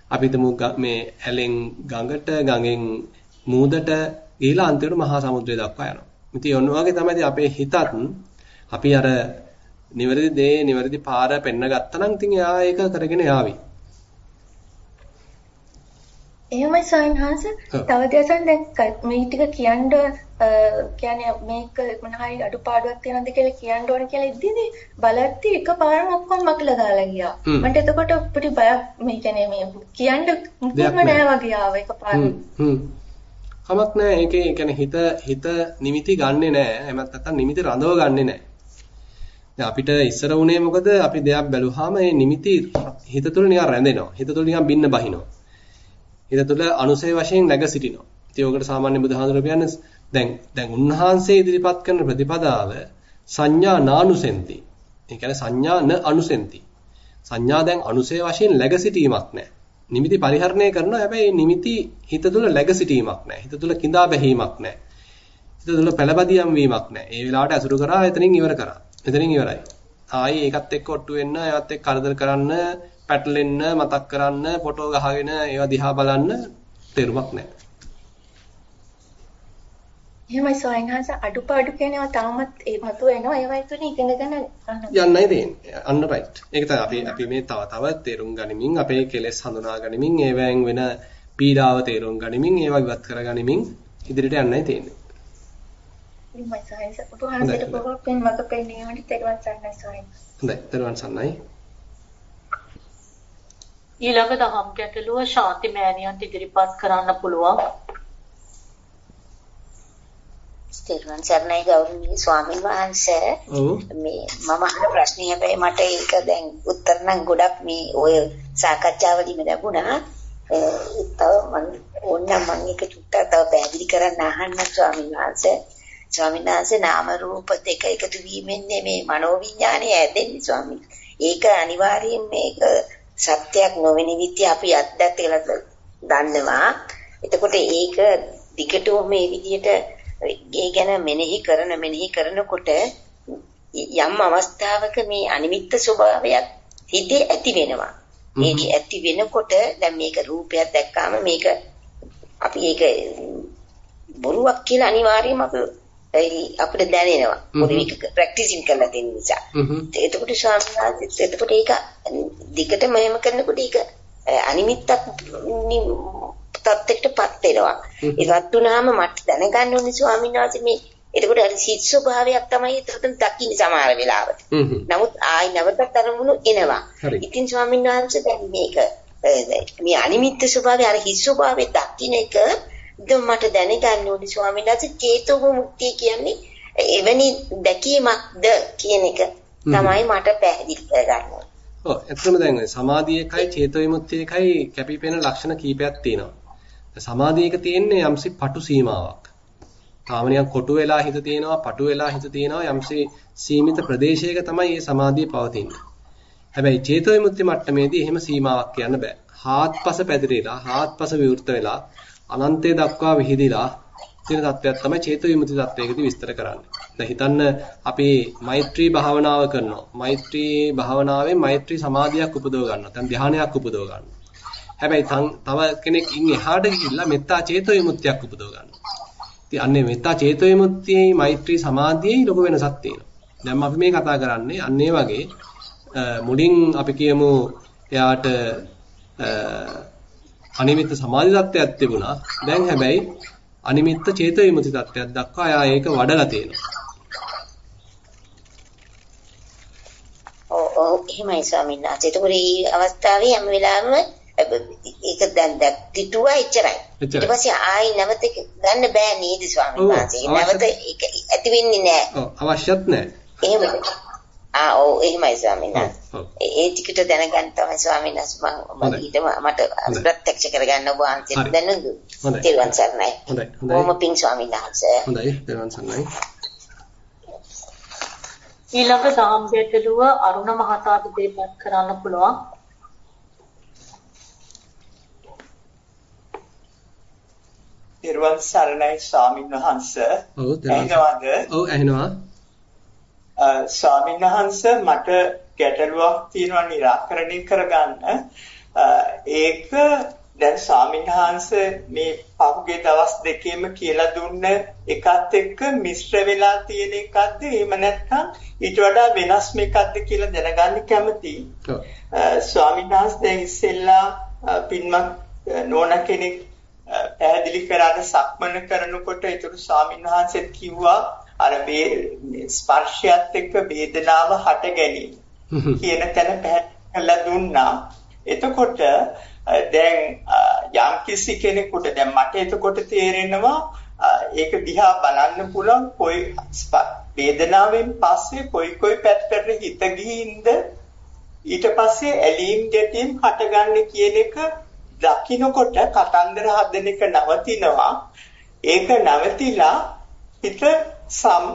අපි මේ ඇලෙන් ගඟට ගඟෙන් මූදට ගිහිලා අන්තිමට මහා සමුද්‍රය දක්වා යනවා. ඉතින් ඔන්න වගේ තමයි අපේ හිතත් අපි අර නිවැරදි දේ නිවැරදි පාර පෙන්න ගත්තා නම් ඉතින් එයා ඒක කරගෙන යාවි. එහෙමයි සයින්හාස තව දෙයක් දැන් මේ ටික කියන්න කියන්නේ මේක මොනහරි අඩුපාඩුවක් තියෙනවද කියලා කියන්න ඕන කියලා ඉද්දිදී බලද්දි එකපාරම ඔක්කොම මකලා දාලා ගියා. මට එතකොට පොඩි බයක් මේ කියන්නේ මේ කියන්න මුකුත්ම නෑ වගේ ආවා එකපාරම. හ්ම්. කමක් නෑ ඒකේ කියන්නේ හිත හිත නිමිති ගන්නෙ නෑ. එහෙමත් නැත්නම් නිමිති රඳව ගන්නෙ නෑ. දැන් අපිට ඉස්සර උනේ මොකද අපි දෙයක් බැලුවාම මේ නිමිති හිත තුළ නිකන් රැඳෙනවා. හිත තුළ නිකන් බින්න බහිනවා. හිත තුළ අනුසය වශයෙන් නැග සිටිනවා. ඉතින් ඕකට සාමාන්‍ය බුදුහාඳුර කියන්නේ දැන් දැන් උන්වහන්සේ ඉදිරිපත් කරන ප්‍රතිපදාව සංඥා නානුසෙන්ති. ඒ කියන්නේ සංඥා න අනුසෙන්ති. සංඥා දැන් අනුසය වශයෙන් läග සිටීමක් නැහැ. නිමිති පරිහරණය කරනවා හැබැයි නිමිති හිත තුළ läග සිටීමක් නැහැ. හිත තුළ කිඳා බැහිමක් නැහැ. හිත තුළ පළබදියම් වීමක් නැහැ. ඒ වෙලාවට අසුරු කරා එතනින් ඉවර කරා. එතනින් ඉවරයි. ආයි ඒකත් එක්ක ඔට්ටු වෙන්න, ඒවත් එක්ක කරදර කරන්න, පැටලෙන්න, මතක් කරන්න, ෆොටෝ ගහගෙන ඒවා දිහා බලන්න තේරුමක් නැහැ. එහෙමයි සොයන්හස අඩුපාඩු කියනවා තාමත් ඒ මතු වෙනවා ඒවයි තුනේ ඉගෙනගෙන යන්නයි තියෙන්නේ අන්න රයිට් ඒක තමයි අපි අපි මේ තව තව තේරුම් ගනිමින් අපේ කෙලෙස් හඳුනා ගනිමින් ඒවෙන් වෙන පීඩාව තේරුම් ගනිමින් ඒවා ඉවත් කර ගනිමින් ඉදිරියට යන්නයි තියෙන්නේ. එහෙමයි සොයන්හස උපහාසයට පොරොක් වෙන මත පෙන්නේ වුණි තේරුවන් සන්නයි සොයන්හස හොඳයි. තේරුවන් සන්නයි ඊළඟ දහම් ගැටලුව ශාන්ති මෑණියන්ට ඉදිරිපත් කරන්න පුළුවන් ස්තිරුවන් සරණයි ගෞරවනීය ස්වාමීන් වහන්සේ. මේ මම අහන ප්‍රශ්නේ හැබැයි මට ඒක දැන් උත්තර නම් ගොඩක් මේ ඔය සාකච්ඡාවලින්ම ලැබුණා. තව මම ඕනනම් මම ඒක චුට්ටක් තව පැහැදිලි කරන්න අහන්න ස්වාමීන් වහන්සේ. ස්වාමීන් වහන්සේ නාම රූප දෙක එකතු වීමෙන් මේ මනෝවිඤ්ඤාණය ඇදෙන්නේ ස්වාමීන් ඒක අනිවාර්යයෙන් මේක සත්‍යයක් නොවෙන විදිහ අපි අත්දැකලා දන්නවා. එතකොට ඒක දිගටම මේ විදිහට ඒ ගැන මෙනෙහි කරන මෙනෙහි කරනකොට යම් අවස්ථාවක මේ අනිමිත්ත ස්වභාවයක් හිතේ ඇති වෙනවා. මේක ඇති වෙනකොට දැන් මේක රූපයක් දැක්කාම මේක අපි ඒක බොරුවක් කියලා අනිවාර්යයෙන්ම අපි අපිට දැනෙනවා. මොකද මේක ප්‍රැක්ටිසින් කරලා තියෙන නිසා. එතකොට ස්වාමීන් එතකොට ඒක දිගටම එහෙම කරනකොට ඒක අනිමිත්තක් තත්ත්වයකටපත් වෙනවා. ඒවත් උනාම මට දැනගන්න ඕනේ ස්වාමීන් වහන්සේ මේ එතකොට අර සිත් ස්වභාවයක් තමයි එතකොට දකින්න සමහර වෙලාවට. නමුත් ආයි නැවතත් අරමුණු එනවා. ඉතින් ස්වාමීන් වහන්සේ දැන් මේක මේ අනිමිත්ත ස්වභාවය අර හිස් ස්වභාවය දකින්න එක මට දැනගන්න ඕනේ ස්වාමීන් වහන්සේ චේතෝ මුක්තිය කියන්නේ එවැනි දැකීමක්ද කියන එක තමයි මට පැහැදිලි කරගන්න ඕනේ. ඔව් එතනම දැන් සමාධිය එකයි චේතෝ විමුක්තිය එකයි කැපිපෙන ලක්ෂණ කීපයක් තියෙනවා. සමාධියක තියෙන්නේ යම්සි පටු සීමාවක්. තාම නිකන් කොටු වෙලා හිත තියෙනවා, පටු වෙලා හිත තියෙනවා යම්සි සීමිත ප්‍රදේශයක තමයි මේ සමාධිය පවතින්නේ. හැබැයි චේතෝ විමුක්ති මට්ටමේදී එහෙම සීමාවක් කියන්න බෑ. හාත්පස පැතිරිලා, හාත්පස විවෘත වෙලා, අනන්තය දක්වා විහිදිලා තියෙන තත්වයක් තමයි චේතෝ විමුක්ති තත්වයකදී විස්තර කරන්නේ. දැන් හිතන්න අපි මෛත්‍රී භාවනාව කරනවා. මෛත්‍රී භාවනාවෙන් මෛත්‍රී සමාධියක් උපදව ගන්නවා. දැන් ධානයක් උපදව ගන්නවා. හැබැයි තව කෙනෙක් ඉන් එහාට ගිහිල්ලා මෙත්තා චේතෝ විමුක්තියක් උපදව ගන්නවා. ඉතින් අන්නේ මෙත්තා චේතෝ විමුක්තියයි මෛත්‍රී සමාධියයි ලොකු වෙනසක් තියෙනවා. දැන් අපි මේ කතා කරන්නේ අන්න වගේ මුලින් අපි කියමු එයාට අනිමිත්ත සමාධි තත්ත්වයක් තිබුණා. දැන් හැබැයි අනිමිත්ත චේතෝ විමුක්ති තත්ත්වයක් දක්වා එයා ඒක වඩලා තියෙනවා. ඔව් ඔව් එහෙමයි ස්වාමීන් වහන්සේ. ඒතකොට මේ අවස්ථාවේ හැම වෙලාවෙම ඒක දැන් දැක්ටිටුවා එච්චරයි. ඊට පස්සේ ආයි නැවත ගන්න බෑ නේද ස්වාමීන් වහන්සේ. නැවත ඒක ඇති වෙන්නේ නෑ. ඔව් අවශ්‍යත් නෑ. එහෙමද? ආ ඔව් එහෙමයි ස්වාමීන් වහන්සේ. ඒ ටිකට දැනගන්න තමයි ස්වාමීන් වහන්සේ මම ඊට මට ප්‍රත්‍යක්ෂ කරගන්න ඔබ වහන්සේට දැනුදු. තෙරුවන් සරණයි. හොඳයි. හොඳයි. බොහොම පිං ස්වාමීන් වහන්සේ. හොඳයි. තෙරුවන් සරණයි. ඊළඟ දහම් ගැටලුව අරුණ මහතාට දෙපත් කරන්න පුළුවන්. තෙරුවන් සරණයි ස්වාමීන් වහන්සේ. ඔව් තෙරුවන්. ඔව් ඇහෙනවා. ස්වාමීන් වහන්සේ මට ගැටලුවක් තියෙනවා निराකරණය කරගන්න. ඒක දැන් ස්වාමීන් වහන්සේ මේ පහුගිය දවස් දෙකේම කියලා දුන්න එකත් එක්ක මිශ්‍ර වෙලා තියෙන එකක්ද එහෙම නැත්නම් ඊට වඩා වෙනස් මේකක්ද කියලා දැනගන්න කැමතියි. ස්වාමීන් වහන්සේ ඉස්සෙල්ලා පින්මත් නෝනා කෙනෙක් පැහැදිලි කරාද සක්මන කරනකොට ඒතර ස්වාමීන් වහන්සේත් කිව්වා අර ස්පර්ශයත් එක්ක වේදනාව හට ගැනීම කියන තැන පැහැදිලි දුන්නා. එතකොට දැන් යම් කිසි කෙනෙකුට දැන් මට එතකොට තේරෙනවා ඒක දිහා බලන්න පුළුවන් කොයි වේදනාවෙන් පස්සේ කොයි කොයි පැත්තට හිත ගිහින්ද ඊට පස්සේ ඇලීම් ගැටීම් හටගන්නේ කියන එක දකින්නකොට කතන්දර හදන එක නවතිනවා. ඒක නවතිලා හිත සම්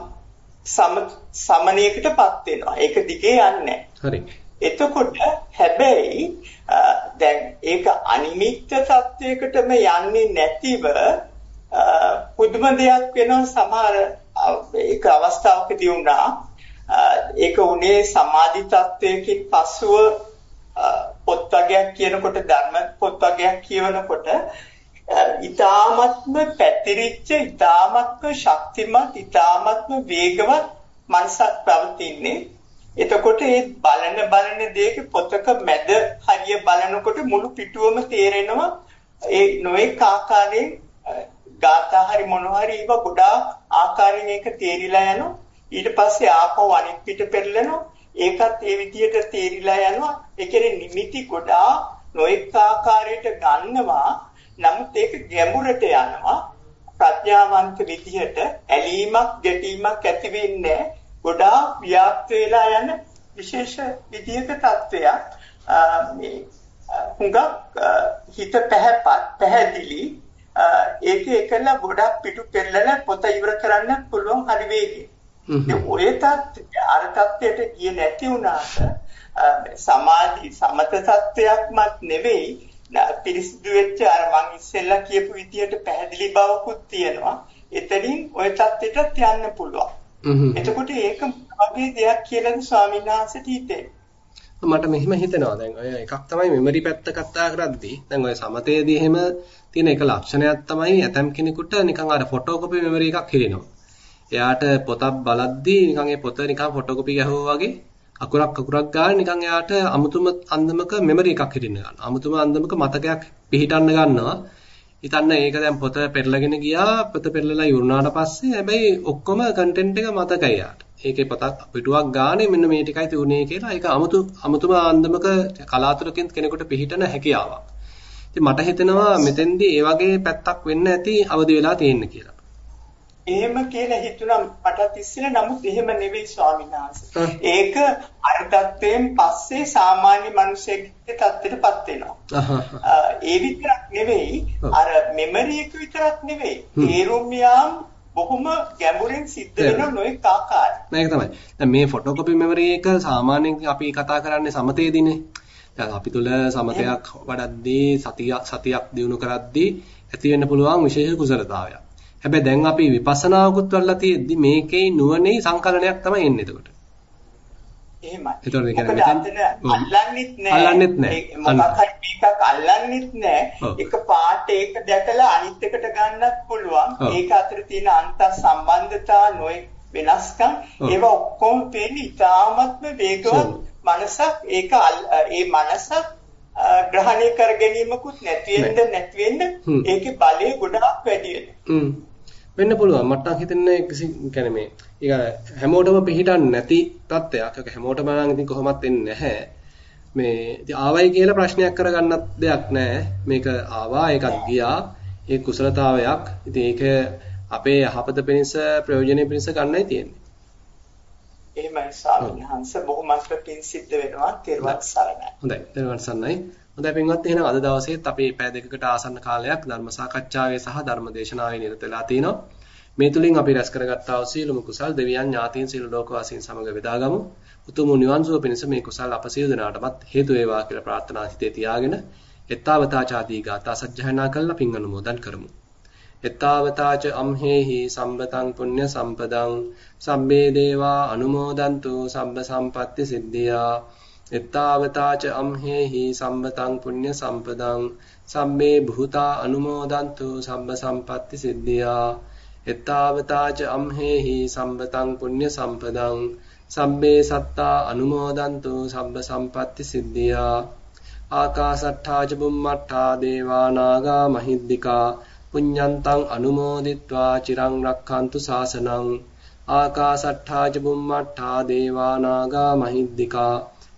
සම සමනයකටපත් වෙනවා. ඒක දිගේ යන්නේ. හරි. එතකොට හැබැයි දැන් ඒක අනිමිත්ත තත්වයකටම යන්නේ නැතිව පුදුම දෙයක් වෙනවා සමහර ඒක අවස්ථාවකදී වුණා. ඒක උනේ සමාධි තත්වයකින් පසුව පොත් වර්ගයක් කියනකොට ධර්ම පොත් වර්ගයක් කියවනකොට ඊ타මත්ම පැතිරිච්ච ඊ타මත්ම ශක්තිමත් ඊ타මත්ම වේගවත් මනසක් පවතින්නේ. එතකොට ඒ බලන බලන දෙයක පොතක මැද හරිය බලනකොට මුළු පිටුවම තේරෙනවා. ඒ නොඑක ආකාරයෙන් ගාථා හරි මොනවා හරි ඒවා ගොඩාක් ආකාරයෙන් ඒක තේරිලා යනවා. ඊට පස්සේ ආපහු අනිත් පිට පෙරලෙනවා. ඒකත් ඒ විදිහට තේරිලා යනවා. ඒ කියන්නේ නිමිති ගොඩාක් නොඑක ආකාරයට ගන්නවා. නමුත් ඒක ගැඹුරට යනවා. ප්‍රඥාවන්ත විදිහට ඇලීමක් ගැටීමක් ඇති වෙන්නේ ගොඩාක් ව්‍යාප්ත වෙලා යන විශේෂ විදියක තත්වයක්. මේ හුඟක් හිත පැහැපත් පැහැදිලි. ඒක එකල ගොඩක් පිටු පෙරලලා පොත ඉවර කරන්න පුළුවන් හරි වේගෙ. Mm-hmm. ඔය தත්ත්වය අර தත්ත්වයට ගියේ නැති වුණාට සමාධි සමත தත්ත්වයක්වත් නෙවෙයි පිරිසිදු වෙච්ච අර මං ඉස්සෙල්ලා කියපු විදියට පැහැදිලි බවකුත් තියෙනවා. එතනින් ওই தත්ත්වයටත් යන්න පුළුවන්. Mm-hmm. එතකොට ඒක වගේ දෙයක් කියලාද ස්වාමීන් වහන්සේට හිතෙන්නේ? මට මෙහෙම හිතෙනවා දැන් ඔය එකක් තමයි මෙමරි පැත්ත කතා කරද්දී දැන් ඔය සමතේදී එහෙම තියෙන එක ලක්ෂණයක් තමයි ඇතම් කෙනෙකුට නිකන් අර ෆොටෝකෝපි මෙමරි එකක් හිරෙනවා. එයාට පොතක් බලද්දී නිකන් ඒ පොත නිකන් ෆොටෝකෝපි ගැහුවා වගේ අකුරක් අකුරක් ගන්න නිකන් එයාට අමුතුම අන්දමක මෙමරි එකක් හිටින්න ගන්නවා. අමුතුම අන්දමක මතකයක් පිහිටන්න ගන්නවා. හිතන්න ඒක දැන් පොත පෙරලගෙන ගියා පොත පෙරලලා ඉවරනාට පස්සේ හැබැයි ඔක්කොම කන්ටෙන්ට් එක මතකයි යාට. ඒකේ පොතක් පිටුවක් ගානේ මෙන්න මේ ටිකයි තිබුණේ කියලා ඒක 아무තු 아무තුම ආන්දමක කලාතුරකින් කෙනෙකුට පිහිටන හැකියාවක්. ඉතින් මට හිතෙනවා මෙතෙන්දී ඒ වගේ පැත්තක් වෙන්න ඇති අවදි වෙලා තියෙන්න කියලා. එහෙම කියලා හිතුණා මටත් ඉස්සෙල්ලා නමුත් එහෙම නෙවෙයි ස්වාමීන් වහන්සේ. ඒක අර தත්වයෙන් පස්සේ සාමාන්‍ය මිනිසෙක්ගේ தත්ත්වයටපත් වෙනවා. ඒ විතරක් නෙවෙයි අර මෙමරි එක විතරක් නෙවෙයි. තේරුම් යාම් බොහොම ගැඹුරින් සිද්ධ වෙන නොඑක ආකාර. මේක තමයි. දැන් මේ ෆොටෝකොපි මෙමරි එක සාමාන්‍යයෙන් අපි කතා කරන්නේ සමතේදීනේ. දැන් අපි තුල සමතයක් වඩද්දී සතියක් සතියක් දිනු කරද්දී ඇති වෙන්න පුළුවන් විශේෂ කුසලතාවයක්. හැබැයි දැන් අපි විපස්සනාවකුත් වල්ලා තියෙද්දි මේකේ නුවණේ සංකලනයක් තමයි එන්නේ එතකොට. එහෙමයි. ඒතකොට ඒ කියන්නේ අල්ලන්නෙත් නෑ. අල්ලන්නෙත් නෑ. මොකක් හරි මේකක් අල්ලන්නෙත් නෑ. එක පාට ඒක දැකලා අනිත් එකට ගන්නත් පුළුවන්. ඒක අතර තියෙන අන්ත සම්බන්ධතා නොයි වෙනස්කම් ඒවා ඔක්කොම පේන්නේ ඉතාමත්ම වේගවත් මනසක් ඒක ඒ මනසක් ග්‍රහණය කර ගැනීමකුත් නැති වෙන්න නැති වෙන්න ඒකේ බලය ගොඩාක් වැඩි වෙන්න පුළුවන් මට හිතෙන්නේ කිසි කියන්නේ මේ ඒක හැමෝටම පිළිහිටන්නේ නැති තත්ත්වයක්. ඒක හැමෝටම නම් ඉතින් කොහොමත් එන්නේ නැහැ. මේ ඉතින් ආවයි කියලා ප්‍රශ්නයක් කරගන්නත් දෙයක් නැහැ. මේක ආවා ඒකත් ගියා. ඒ කුසලතාවයක්. ඉතින් ඒක අපේ යහපත පිණිස ප්‍රයෝජනෙ පිණිස ගන්නයි තියෙන්නේ. එහෙමයි ස්වාමීන් වහන්සේ බොහොමත්ම පිං සිද්ධ වෙනවා තෙරුවන් සරණයි. හොඳයි තෙරුවන් සරණයි. හොඳයි පින්වත් එහෙනම් අද දවසේත් අපි පැය දෙකකට ආසන්න කාලයක් ධර්ම සාකච්ඡාවේ සහ ධර්ම දේශනාවේ නිරත වෙලා තිනවා. මේ තුලින් අපි රැස් කරගත්තා වූ සීලම කුසල් දෙවියන් ඥාතීන් සීල ලෝකවාසීන් සමග බෙදාගමු. උතුම් නිවන් සුව පිණිස මේ කුසල් අප සියලු දෙනාටමත් හේතු වේවා කියලා ප්‍රාර්ථනා හිතේ තියාගෙන එත්තාවතා ചാදී ගාථා සජ්ජහනා කළා පින් අනුමෝදන් කරමු. එත්තාවතාච අම්හෙහි සම්බතං පුඤ්ඤ සම්පදං සම්බේ දේවා අනුමෝදන්තු සම්බ සම්පatti සිද්ධියා එත්තාවතාච අම්හෙහි සම්මතං පුඤ්ඤ සම්පදං සම්මේ භූතා අනුමෝදන්තු සම්බ සම්පatti සිද්ධියා. එත්තාවතාච අම්හෙහි සම්මතං පුඤ්ඤ සම්පදං සම්මේ සත්තා අනුමෝදන්තු සම්බ සම්පatti සිද්ධියා. ආකාසට්ඨාච බුම්මට්ඨා දේවා නාගා මහිද්దికා පුඤ්ඤන්තං අනුමෝදිත්වා චිරං රක්ඛන්තු සාසනං ආකාසට්ඨාච බුම්මට්ඨා දේවා නාගා මහිද්దికා